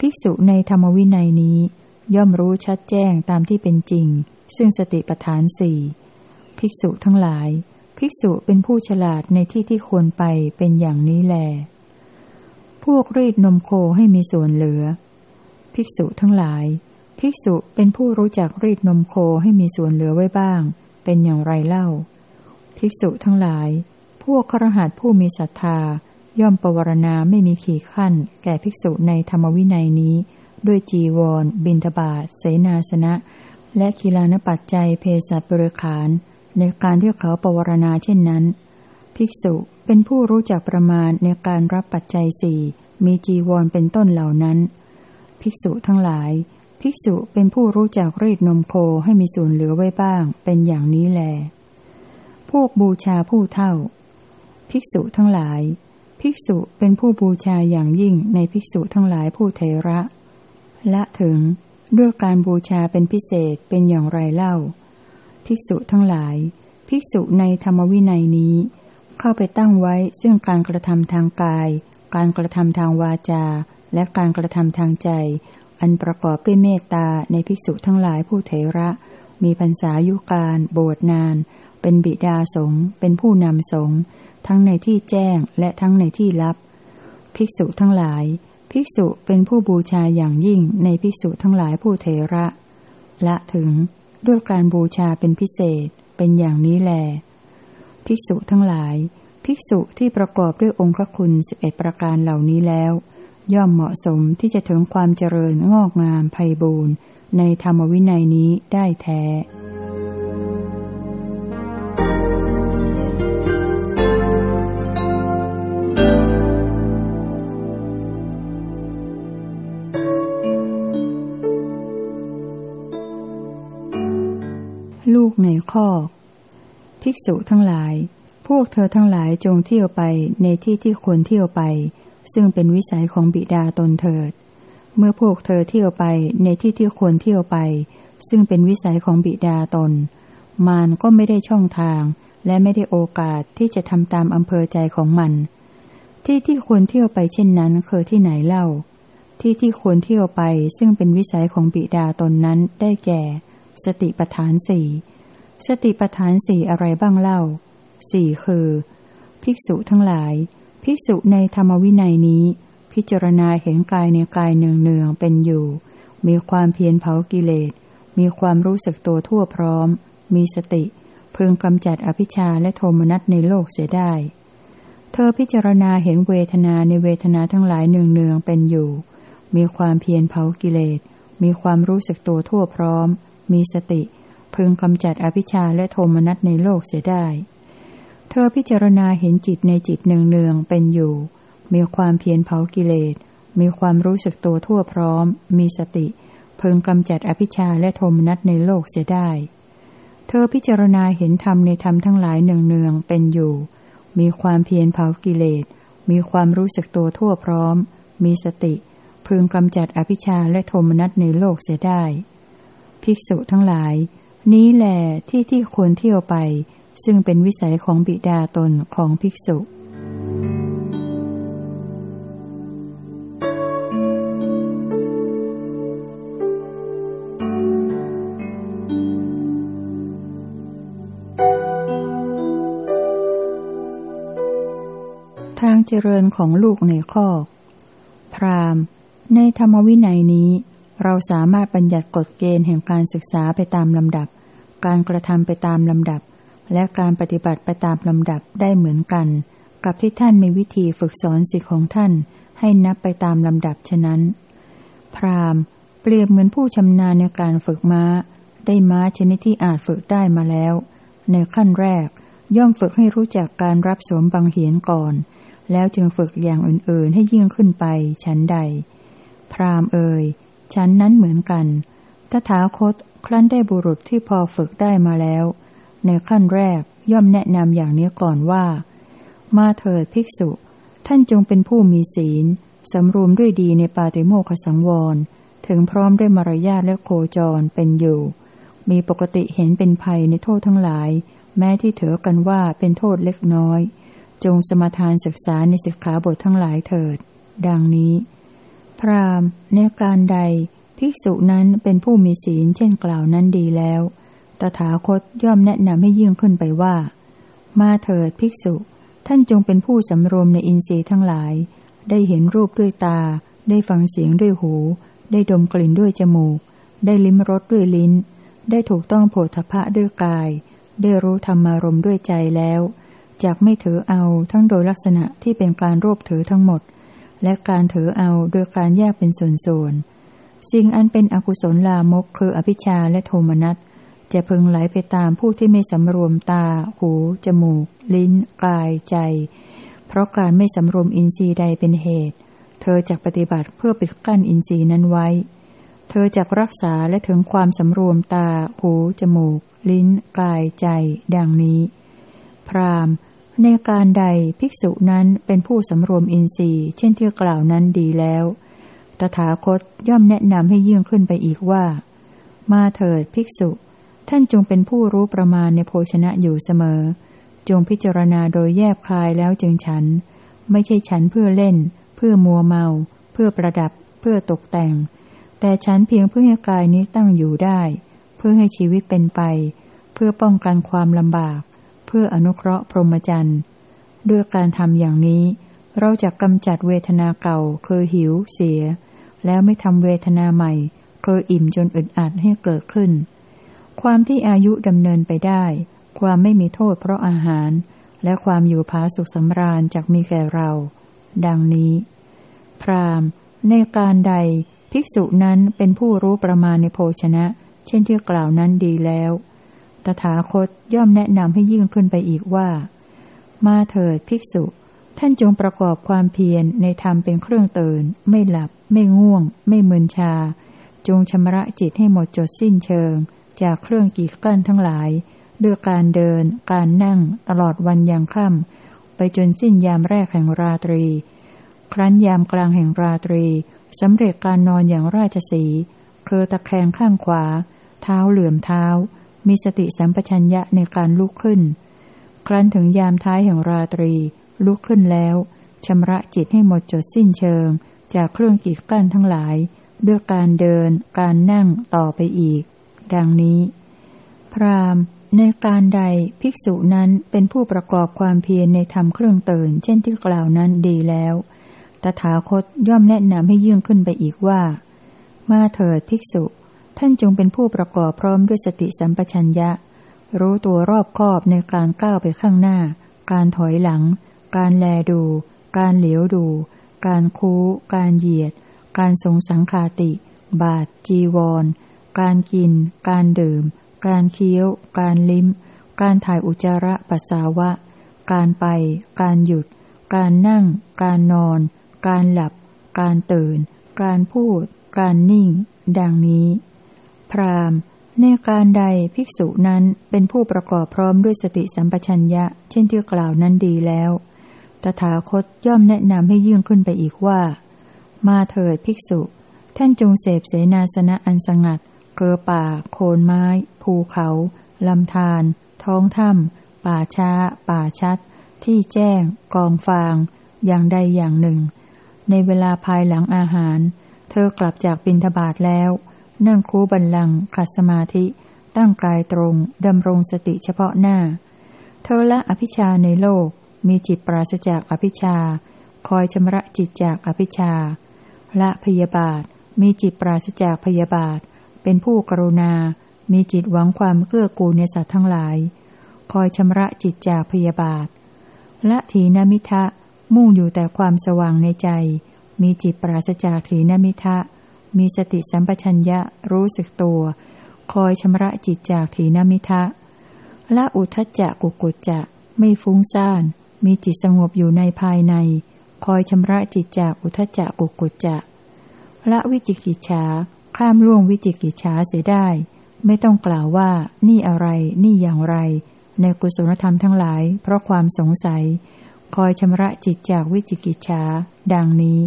ภิกษุในธรรมวินัยนี้ ย่อมรู้ชัดแจ้งตามที่เป็นจริง ซึ่งสติปัฏฐานสี่ภิกษุทั้งหลาย ภิกษุเป็นผู้ฉลาดในที่ที่ควรไปเป็นอย่างนี้แล พวกรีดนมโคให้มีส่วนเหลือ ภิกษุทั้งหลาย ภิกษุเป็นผู้รู้จักรีดนมโคให้มีส่วนเหลือไว้บ้าง เป็นอย่างไรเล่า ภิกษุทั้งหลาย พวกครหัสผู้มีศรัทธา ย่อมประวรณาไม่มีขีดขั้น แก่ภิกษุในธรรมวินัยนี้ ด้วยจีวร บินทบาทเสนาสนะ และกีฬานปัจจัยเพศบริขาร ในการที่เขาประวรณาเช่นนั้น ภิกษุเป็นผู้รู้จักประมาณในการรับปัจจัยสี่มีจีวรเป็นต้นเหล่านั้น ภิกษุทั้งหลาย ภิกษุเป็นผู้รู้จักรีดนมโคให้มีส่วนเหลือไว้บ้าง เป็นอย่างนี้แล วกบูชาผู้เท่า ภิกษุทั้งหลาย ภิกษุเป็นผู้บูชาอย่างยิ่งในภิกษุทั้งหลายผู้เทระละถึงด้วยการบูชาเป็นพิเศษเป็นอย่างไรเล่า ภิกษุทั้งหลาย ภิกษุในธรรมวินัยนี้ เข้าไปตั้งไว้ซึ่งการกระทำทางกาย การกระทำทางวาจา และการกระทำทางใจ อันประกอบด้วยเมตตาในภิกษุทั้งหลายผู้เทระ มีพรรษายุการ โบสถนาน เป็นบิดาสงฆ์ เป็นผู้นำสงฆ์ ทั้งในที่แจ้งและทั้งในที่ลับ ภิกษุทั้งหลาย ภิกษุเป็นผู้บูชาอย่างยิ่งในภิกษุทั้งหลายผู้เทระ ละถึง ด้วยการบูชาเป็นพิเศษ เป็นอย่างนี้แล ภิกษุทั้งหลาย ภิกษุที่ประกอบด้วยองค์คุณสิบเอ็ดประการเหล่านี้แล้ว ย่อมเหมาะสมที่จะถึงความเจริญงอกงามไพบูรณ์ในธรรมวินัยนี้ได้แท้ ข้อภิกษุทั้งหลาย พวกเธอทั้งหลายจงเที่ยวไปในที่ที่ควรเที่ยวไป ซึ่งเป็นวิสัยของบิดาตนเถิด เมื่อพวกเธอเที่ยวไปในที่ที่ควรเที่ยวไป ซึ่งเป็นวิสัยของบิดาตน มารก็ไม่ได้ช่องทาง และไม่ได้โอกาสที่จะทำตามอำเภอใจของมัน ที่ที่ควรเที่ยวไปเช่นนั้นคือที่ไหนเล่าที่ที่ควรเที่ยวไปซึ่งเป็นวิสัยของบิดาตนนั้นได้แก่ สติปทานสี่ สติปทานสี่อะไรบ้างเล่าสี่คือ ภิกษุทั้งหลาย ภิกษุในธรรมวินัยนี้ พิจารณาเห็นกายในกายเนืองเนืองเป็นอยู่ มีความเพียรเผากิเลส มีความรู้สึกตัวทั่วพร้อม มีสติเพึงกำจัดอภิชาและโทมนัสในโลกเสียได้ เธอพิจารณาเห็นเวทนาในเวทนาทั้งหลายเนืองเนืองเป็นอยู่ มีความเพียรเผากิเลส มีความรู้สึกตัวทั่วพร้อม มีสติ พึงกำจัดอภิชาและโทมนัสในโลกเสียได้ เธอพิจารณาเห็นจิตในจิตเนืองเนืองเป็นอยู่ มีความเพียรเผากิเลส มีความรู้สึกตัวทั่วพร้อม มีสติ พึงกำจัดอภิชาและโทมนัสในโลกเสียได้ เธอพิจารณาเห็นธรรมในธรรมทั้งหลายเนืองเนืองเป็นอยู่ มีความเพียรเผากิเลส มีความรู้สึกตัวทั่วพร้อม มีสติ พึงกำจัดอภิชาและโทมนัสในโลกเสียได้ ภิกษุทั้งหลาย นี้แหละที่ที่ควรเที่ยวไป ซึ่งเป็นวิสัยของบิดาตนของภิกษุทางเจริญของลูกในข้อพรามในธรรมวินัยนี้ เราสามารถบัญญัติกฎเกณฑ์แห่งการศึกษาไปตามลำดับ การกระทำไปตามลำดับ และการปฏิบัติไปตามลำดับได้เหมือนกัน กับที่ท่านมีวิธีฝึกสอนสิทธิของท่าน ให้นับไปตามลำดับฉะนั้น พรามเปรียบเหมือนผู้ชำนาญในการฝึกม้า ได้ม้าชนิดที่อาจฝึกได้มาแล้ว ในขั้นแรก ย่อมฝึกให้รู้จักการรับสวมบังเหียนก่อน แล้วจึงฝึกอย่างอื่นๆให้ยิ่งขึ้นไปชั้นใด พรามเอ่ย ฉันนั้นเหมือนกัน ตถาคตครั้นได้บุรุษที่พอฝึกได้มาแล้ว ในขั้นแรกย่อมแนะนำอย่างนี้ก่อนว่า มาเถิดภิกษุ ท่านจงเป็นผู้มีศีล สำรวมด้วยดีในปาติโมคสังวร ถึงพร้อมด้วยมารยาทและโคจรเป็นอยู่ มีปกติเห็นเป็นภัยในโทษทั้งหลาย แม้ที่เถอกันว่าเป็นโทษเล็กน้อย จงสมทานศึกษาในสิกขาบททั้งหลายเถิด ดังนี้ รามในการใด ภิกษุนั้นเป็นผู้มีศีลเช่นกล่าวนั้นดีแล้ว ตถาคตย่อมแนะนำให้ยิ่งขึ้นไปว่า มาเถิดภิกษุ ท่านจงเป็นผู้สำรวมในอินทรีย์ทั้งหลาย ได้เห็นรูปด้วยตา ได้ฟังเสียงด้วยหู ได้ดมกลิ่นด้วยจมูก ได้ลิ้มรสด้วยลิ้น ได้ถูกต้องโผฏฐะด้วยกาย ได้รู้ธรรมารมด้วยใจแล้วจากไม่ถือเอาทั้งโดยลักษณะที่เป็นการรวบถือทั้งหมด และการถือเอาโดยการแยกเป็นส่วนๆ สิ่งอันเป็นอกุศลลามกคืออภิชาและโทมนัสจะพึงไหลไปตามผู้ที่ไม่สำรวมตา หู จมูก ลิ้น กาย ใจ เพราะการไม่สำรวมอินทรีย์ใดเป็นเหตุ เธอจะปฏิบัติเพื่อปิดกั้นอินทรีย์นั้นไว้ เธอจะรักษาและถึงความสำรวมตา หู จมูก ลิ้น กาย ใจ ดังนี้ พราม ในการใดภิกษุนั้นเป็นผู้สำรวมอินทรีย์เช่นที่กล่าวนั้นดีแล้ว ตถาคตย่อมแนะนำให้ยิ่งขึ้นไปอีกว่า มาเถิดภิกษุ ท่านจงเป็นผู้รู้ประมาณในโภชนะอยู่เสมอ จงพิจารณาโดยแยบคายแล้วจึงฉัน ไม่ใช่ฉันเพื่อเล่น เพื่อมัวเมา เพื่อประดับ เพื่อตกแต่ง แต่ฉันเพียงเพื่อให้กายนี้ตั้งอยู่ได้ เพื่อให้ชีวิตเป็นไป เพื่อป้องกันความลำบาก พื่ออนุเคราะห์พรหมจรรย์ด้วยการทำอย่างนี้ เราจะกำจัดเวทนาเก่าคือหิวเสีย แล้วไม่ทำเวทนาใหม่เคยอิ่มจนอึดอัดให้เกิดขึ้น ความที่อายุดำเนินไปได้ ความไม่มีโทษเพราะอาหาร และความอยู่ผาสุขสำราญจากมีแก่เรา ดังนี้ พรามในการใดภิกษุนั้นเป็นผู้รู้ประมาณในโภชนะ เช่นที่กล่าวนั้นดีแล้ว ตถาคตย่อมแนะนำให้ยิ่งขึ้นไปอีกว่า มาเถิดภิกษุ ท่านจงประกอบความเพียรในธรรมเป็นเครื่องตื่น ไม่หลับ ไม่ง่วง ไม่มึนชา จงชำระจิตให้หมดจดสิ้นเชิง จากเครื่องกีดกั้นทั้งหลายด้วยการเดิน การนั่ง ตลอดวันยังค่ำไปจนสิ้นยามแรกแห่งราตรี ครั้นยามกลางแห่งราตรีสำเร็จการนอนอย่างราชสีเคอตะแคงข้างขวา เท้าเหลื่อมเท้า มีสติสัมปชัญญะในการลุกขึ้น ครั้นถึงยามท้ายแห่งราตรี ลุกขึ้นแล้วชำระจิตให้หมดจดสิ้นเชิง จากเครื่องกีดกั้นทั้งหลาย ด้วยการเดิน การนั่งต่อไปอีก ดังนี้ พรามในการใดภิกษุนั้นเป็นผู้ประกอบความเพียรในธรรมเครื่องตื่น เช่นที่กล่าวนั้นดีแล้ว ตถาคตย่อมแนะนำให้ยื่งขึ้นไปอีกว่า มาเถิดภิกษุ ท่านจงเป็นผู้ประกอบพร้อมด้วยสติสัมปชัญญะ รู้ตัวรอบคอบในการก้าวไปข้างหน้า การถอยหลัง การแลดู การเหลียวดู การคูการเหยียด การทรงสังคาติ บาท จีวร การกิน การดื่ม การเคี้ยว การลิ้ม การถ่ายอุจจาระปัสสาวะ การไป การหยุด การนั่ง การนอน การหลับ การตื่น การพูด การนิ่ง ดังนี้ พรามในการใดภิกษุนั้นเป็นผู้ประกอบพร้อมด้วยสติสัมปชัญญะ เช่นที่กล่าวนั้นดีแล้ว ตถาคตย่อมแนะนำให้ยื่นขึ้นไปอีกว่า มาเถิดภิกษุ ท่านจงเสพเสนาสนะอันสงัด เกลือป่า โคนไม้ ภูเขาลำธารท้องถ้ำป่าช้า ป่าชัด ที่แจ้ง กองฟาง อย่างใดอย่างหนึ่ง ในเวลาภายหลังอาหาร เธอกลับจากบินทบาทแล้ว นั่งคูบันลังขัดสมาธิ ตั้งกายตรงดำรงสติเฉพาะหน้า เธอละอภิชาในโลก มีจิตปราศจากอภิชา คอยชำระจิตจากอภิชา ละพยาบาท มีจิตปราศจากพยาบาท เป็นผู้กรุณา มีจิตหวังความเกื้อกูลในสัตว์ทั้งหลาย คอยชำระจิตจากพยาบาท ละถีนมิทะมุ่งอยู่แต่ความสว่างในใจ มีจิตปราศจากถีนมิทะ มีสติสัมปชัญญะรู้สึกตัว คอยชำระจิตจากถีนมิทะละอุทจจะกุกุจจะไม่ฟุ้งซ่าน มีจิตสงบอยู่ในภายใน คอยชำระจิตจากอุทจจะกุกุจจะละวิจิกิจฉาข้ามล่วงวิจิกิจฉาเสียได้ ไม่ต้องกล่าวว่า นี่อะไร นี่อย่างไร ในกุศลธรรมทั้งหลาย เพราะความสงสัย คอยชำระจิตจากวิจิกิจฉาดังนี้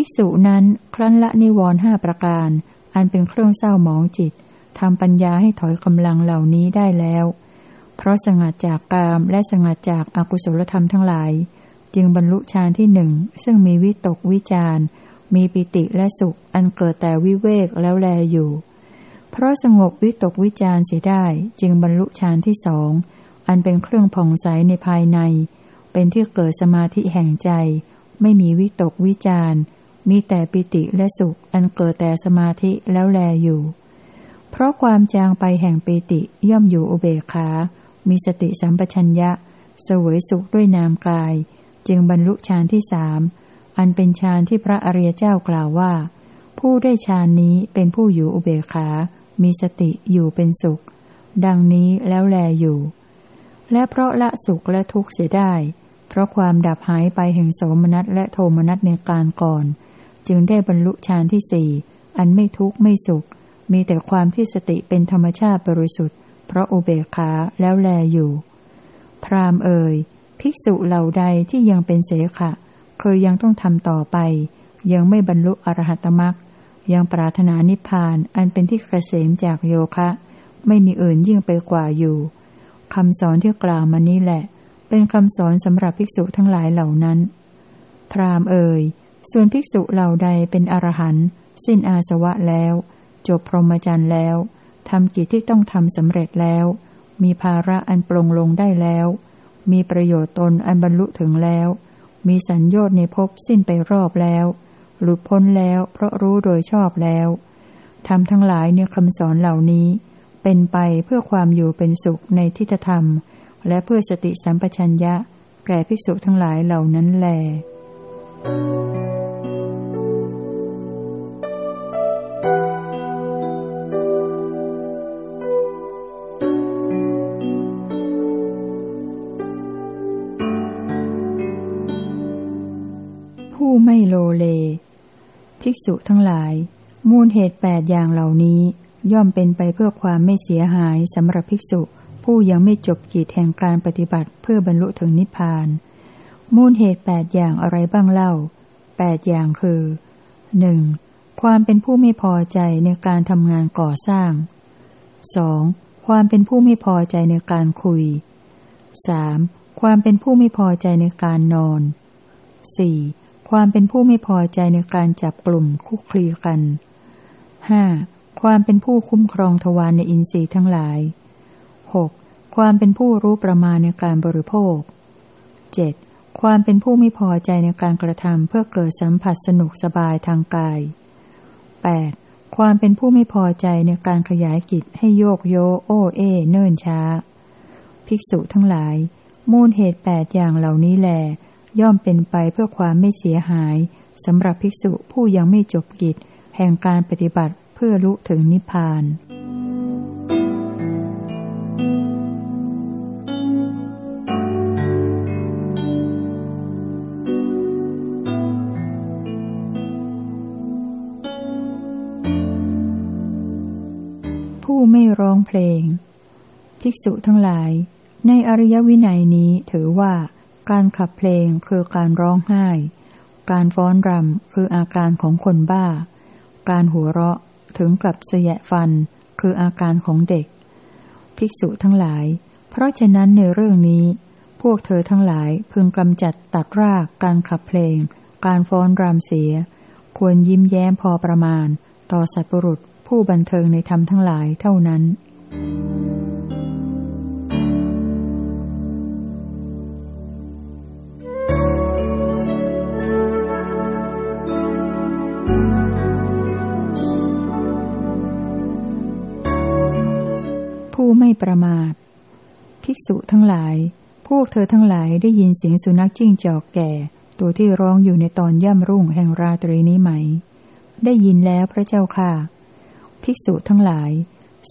ภิกษุนั้นครั้นละนิวรห้าประการ อันเป็นเครื่องเศร้าหมองจิตทำปัญญาให้ถอยกำลังเหล่านี้ได้แล้ว เพราะสงัดจากกามและสงัดจากอากุศลธรรมทั้งหลาย จึงบรรลุฌานที่หนึ่งซึ่งมีวิตกวิจารมีปิติและสุขอันเกิดแต่วิเวกแล้วแลอยู่ เพราะสงบวิตกวิจารเสียได้จึงบรรลุฌานที่สองอันเป็นเครื่องผ่องใสในภายใน เป็นที่เกิดสมาธิแห่งใจ ไม่มีวิตกวิจาร มีแต่ปิติและสุข อันเกิดแต่สมาธิแล้วแลอยู่ เพราะความจางไปแห่งปิติย่อมอยู่อุเบกขา มีสติสัมปชัญญะ สวยสุขด้วยนามกาย จึงบรรลุฌานที่สามอันเป็นฌานที่พระอริยเจ้ากล่าวว่า ผู้ได้ฌานนี้เป็นผู้อยู่อุเบกขา มีสติอยู่เป็นสุข ดังนี้แล้วแลอยู่ และเพราะละสุขและทุกข์เสียได้ เพราะความดับหายไปแห่งโสมนัสและโทมนัสในการก่อน จึงได้บรรลุฌานที่สี่อันไม่ทุกข์ไม่สุข มีแต่ความที่สติเป็นธรรมชาติบริสุทธิ์ เพราะอุเบกขาแล้วแลอยู่ พรามเอ่ยภิกษุเหล่าใดที่ยังเป็นเสขะเคยยังต้องทำต่อไป ยังไม่บรรลุอรหัตมรักยังปรารถนานิพพานอันเป็นที่เกษมจากโยคะ ไม่มีอื่นยิ่งไปกว่าอยู่คำสอนที่กล่าวมานี้แหละ เป็นคำสอนสำหรับภิกษุทั้งหลายเหล่านั้น พรามเอ่ย ส่วนภิกษุเหล่าใดเป็นอรหันต์สิ้นอาสวะแล้ว จบพรหมจรรย์แล้วทำกิจที่ต้องทำสำเร็จแล้ว มีภาระอันปรงลงได้แล้ว มีประโยชน์ตนอันบรรลุถึงแล้ว มีสัญญาณในภพสิ้นไปรอบแล้ว หลุดพ้นแล้วเพราะรู้โดยชอบแล้วทำทั้งหลายในคำสอนเหล่านี้ เป็นไปเพื่อความอยู่เป็นสุขในทิฏฐธรรม และเพื่อสติสัมปชัญญะ แก่ภิกษุทั้งหลายเหล่านั้นแล ผู้ไม่โลเล ภิกษุทั้งหลาย มูลเหตุแปดอย่างเหล่านี้ ย่อมเป็นไปเพื่อความไม่เสียหายสำหรับภิกษุ ผู้ยังไม่จบกิจแห่งการปฏิบัติเพื่อบรรลุถึงนิพพาน มูลเหตุแปดอย่างอะไรบ้างเล่าแปดอย่างคือหนึ่งความเป็นผู้ไม่พอใจในการทำงานก่อสร้างสองความเป็นผู้ไม่พอใจในการคุยสามความเป็นผู้ไม่พอใจในการนอนสี่ ความเป็นผู้ไม่พอใจในการจับกลุ่มคุกคลีกันห้าความเป็นผู้คุ้มครองทวารในอินทรีย์ทั้งหลายหกความเป็นผู้รู้ประมาณในการบริโภคเจ็ดความเป็นผู้ไม่พอใจในการกระทำเพื่อเกิดสัมผัสสนุกสบายทางกาย 8. ความเป็นผู้ไม่พอใจในการขยายกิจให้โยกโยโอเอ เนิ่นช้า ภิกษุทั้งหลาย มูลเหตุแปดอย่างเหล่านี้แหล ย่อมเป็นไปเพื่อความไม่เสียหายสำหรับภิกษุผู้ยังไม่จบกิจ แห่งการปฏิบัติเพื่อลุถึงนิพพาน ผู้ไม่ร้องเพลง ภิกษุทั้งหลาย ในอริยวินัยนี้ถือว่า การขับเพลงคือการร้องไห้ การฟ้อนรำคืออาการของคนบ้า การหัวเราะถึงกับเสยะฟัน คืออาการของเด็ก ภิกษุทั้งหลาย เพราะฉะนั้นในเรื่องนี้ พวกเธอทั้งหลายพึงกำจัดตัดรากการขับเพลง การฟ้อนรำเสีย ควรยิ้มแย้มพอประมาณ ต่อสัตว์ปรุษผู้บันเทิงในธรรมทั้งหลายเท่านั้น ผู้ไม่ประมาท ภิกษุทั้งหลาย พวกเธอทั้งหลายได้ยินเสียงสุนัขจิ้งจอกแก่ ตัวที่ร้องอยู่ในตอนย่ำรุ่งแห่งราตรีนี้ไหม ได้ยินแล้วพระเจ้าค่ะ ภิกษุทั้งหลาย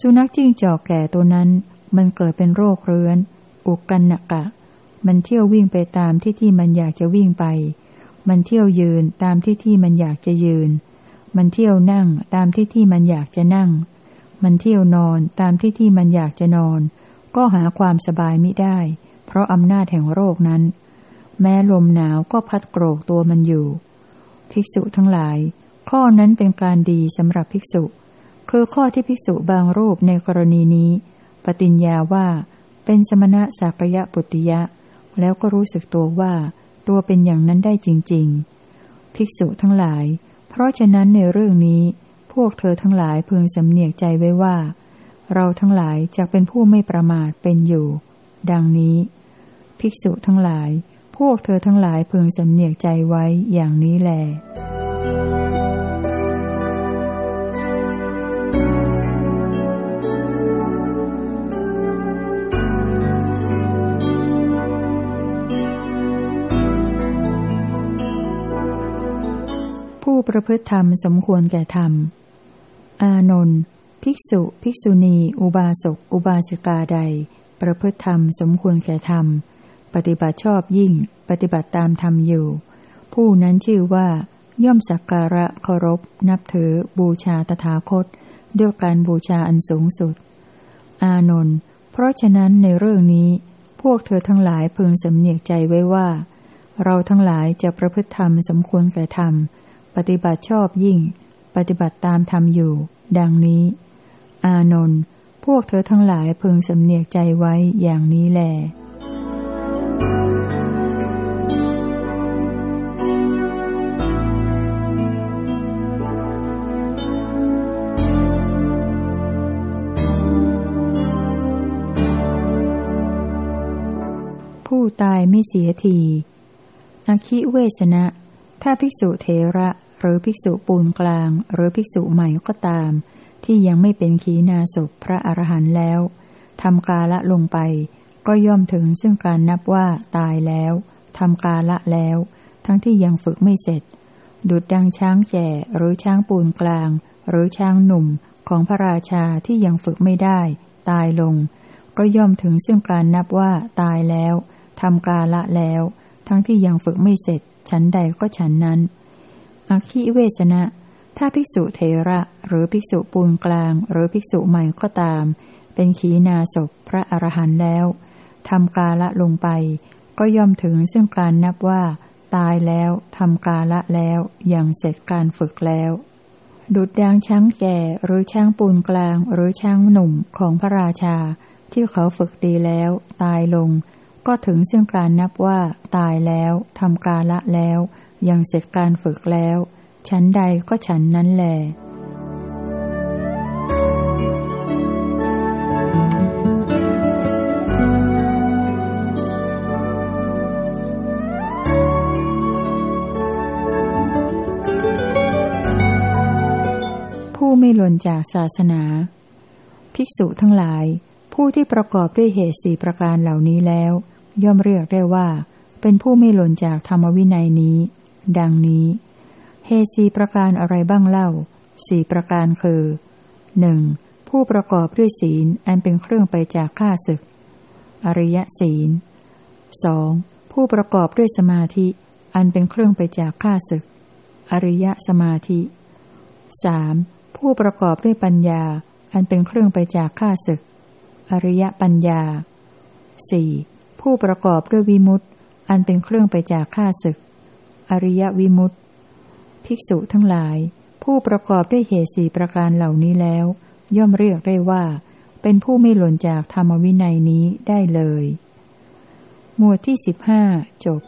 สุนัขจิ้งจอกแก่ตัวนั้น มันเกิดเป็นโรคเรื้อน อุกกันนกะ มันเที่ยววิ่งไปตามที่ที่มันอยากจะวิ่งไป มันเที่ยวยืนตามที่ที่มันอยากจะยืน มันเที่ยวนั่งตามที่ที่มันอยากจะนั่ง มันเที่ยวนอนตามที่ที่มันอยากจะนอน ก็หาความสบายมิได้ เพราะอำนาจแห่งโรคนั้น แม้ลมหนาวก็พัดโกรกตัวมันอยู่ ภิกษุทั้งหลาย ข้อนั้นเป็นการดีสำหรับภิกษุ คือข้อที่ภิกษุบางรูปในกรณีนี้ ปฏิญญาว่า เป็นสมณะสักยะปุติยะ แล้วก็รู้สึกตัวว่า ตัวเป็นอย่างนั้นได้จริง ๆ ภิกษุทั้งหลาย เพราะฉะนั้นในเรื่องนี้ วกเธอทั้งหลายพึงสำเนียกใจไว้ว่า เราทั้งหลายจะเป็นผู้ไม่ประมาทเป็นอยู่ ดังนี้ ภิกษุทั้งหลาย พวกเธอทั้งหลายพึงสำเนียกใจไว้อย่างนี้แหละผู้ประพฤติธรรมสมควรแก่ธรรม อานนท์ภิกษุ ภิกษุณี อุบาสก อุบาสิกาใด ประพฤติธรรมสมควรแก่ธรรม ปฏิบัติชอบยิ่ง ปฏิบัติตามธรรมอยู่ ผู้นั้นชื่อว่า ย่อมสักการะเคารพ นับถือ บูชาตถาคต ด้วยการบูชาอันสูงสุด อานนท์เพราะฉะนั้นในเรื่องนี้ พวกเธอทั้งหลายพึงสำเนียกใจไว้ว่า เราทั้งหลายจะประพฤติธรรมสมควรแก่ธรรม ปฏิบัติชอบยิ่ง ปฏิบัติตามธรรมอยู่ ดังนี้ อานนท์พวกเธอทั้งหลายพึงสำเนียกใจไว้อย่างนี้แหลผู้ตายไม่เสียทีอคิเวสนะ ถ้าภิกษุเทระ หรือภิกษุปูนกลาง หรือภิกษุใหม่ก็ตาม ที่ยังไม่เป็นขีณาศพพระอรหันต์แล้วทำกาละลงไป ก็ย่อมถึงซึ่งการนับว่าตายแล้วทำกาละแล้ว ทั้งที่ยังฝึกไม่เสร็จ ดุดดังช้างแก่หรือช้างปูนกลาง หรือช้างหนุ่มของพระราชาที่ยังฝึกไม่ได้ ตายลง ก็ย่อมถึงซึ่งการนับว่าตายแล้วทำกาละแล้ว ทั้งที่ยังฝึกไม่เสร็จ ฉันใดก็ฉันนั้น อคิเวสนะ ถ้าภิกษุเทระหรือภิกษุปูนกลาง หรือภิกษุใหม่ก็ตาม เป็นขีณาศพพระอรหันต์แล้วทำกาละลงไป ก็ย่อมถึงซึ่งการนับว่า ตายแล้วทำกาละแล้วอย่างเสร็จการฝึกแล้ว ดุดดังช้างแก่หรือช้างปูนกลาง หรือช้างหนุ่มของพระราชา ที่เขาฝึกดีแล้ว ตายลง ก็ถึงซึ่งการนับว่า ตายแล้วทำกาละแล้ว ยังเสร็จการฝึกแล้วชั้นใดก็ฉันนั้นแหลผู้ไม่หล่นจากศาสนา ภิกษุทั้งหลาย ผู้ที่ประกอบด้วยเหตุสี่ประการเหล่านี้แล้ว ย่อมเรียกได้ว่า เป็นผู้ไม่หล่นจากธรรมวินัยนี้ ดังนี้ เฮสีประการอะไรบ้างเล่าสี่ประการคือหนึ่งผู้ประกอบด้วยศีลอันเป็นเครื่องไปจากข้าศึก อริยศีลสองผู้ประกอบด้วยสมาธิ อันเป็นเครื่องไปจากข้าศึก อริยสมาธิสามผู้ประกอบด้วยปัญญา อันเป็นเครื่องไปจากข้าศึก อริยปัญญาสี่ผู้ประกอบด้วยวิมุตต์อันเป็นเครื่องไปจากข้าศึก อริยวิมุตต์ภิกษุทั้งหลาย ผู้ประกอบด้วยเหตุสี่ประการเหล่านี้แล้ว ย่อมเรียกได้ว่า เป็นผู้ไม่หล่นจากธรรมวินัยนี้ได้เลย หมวดที่สิบห้าจบ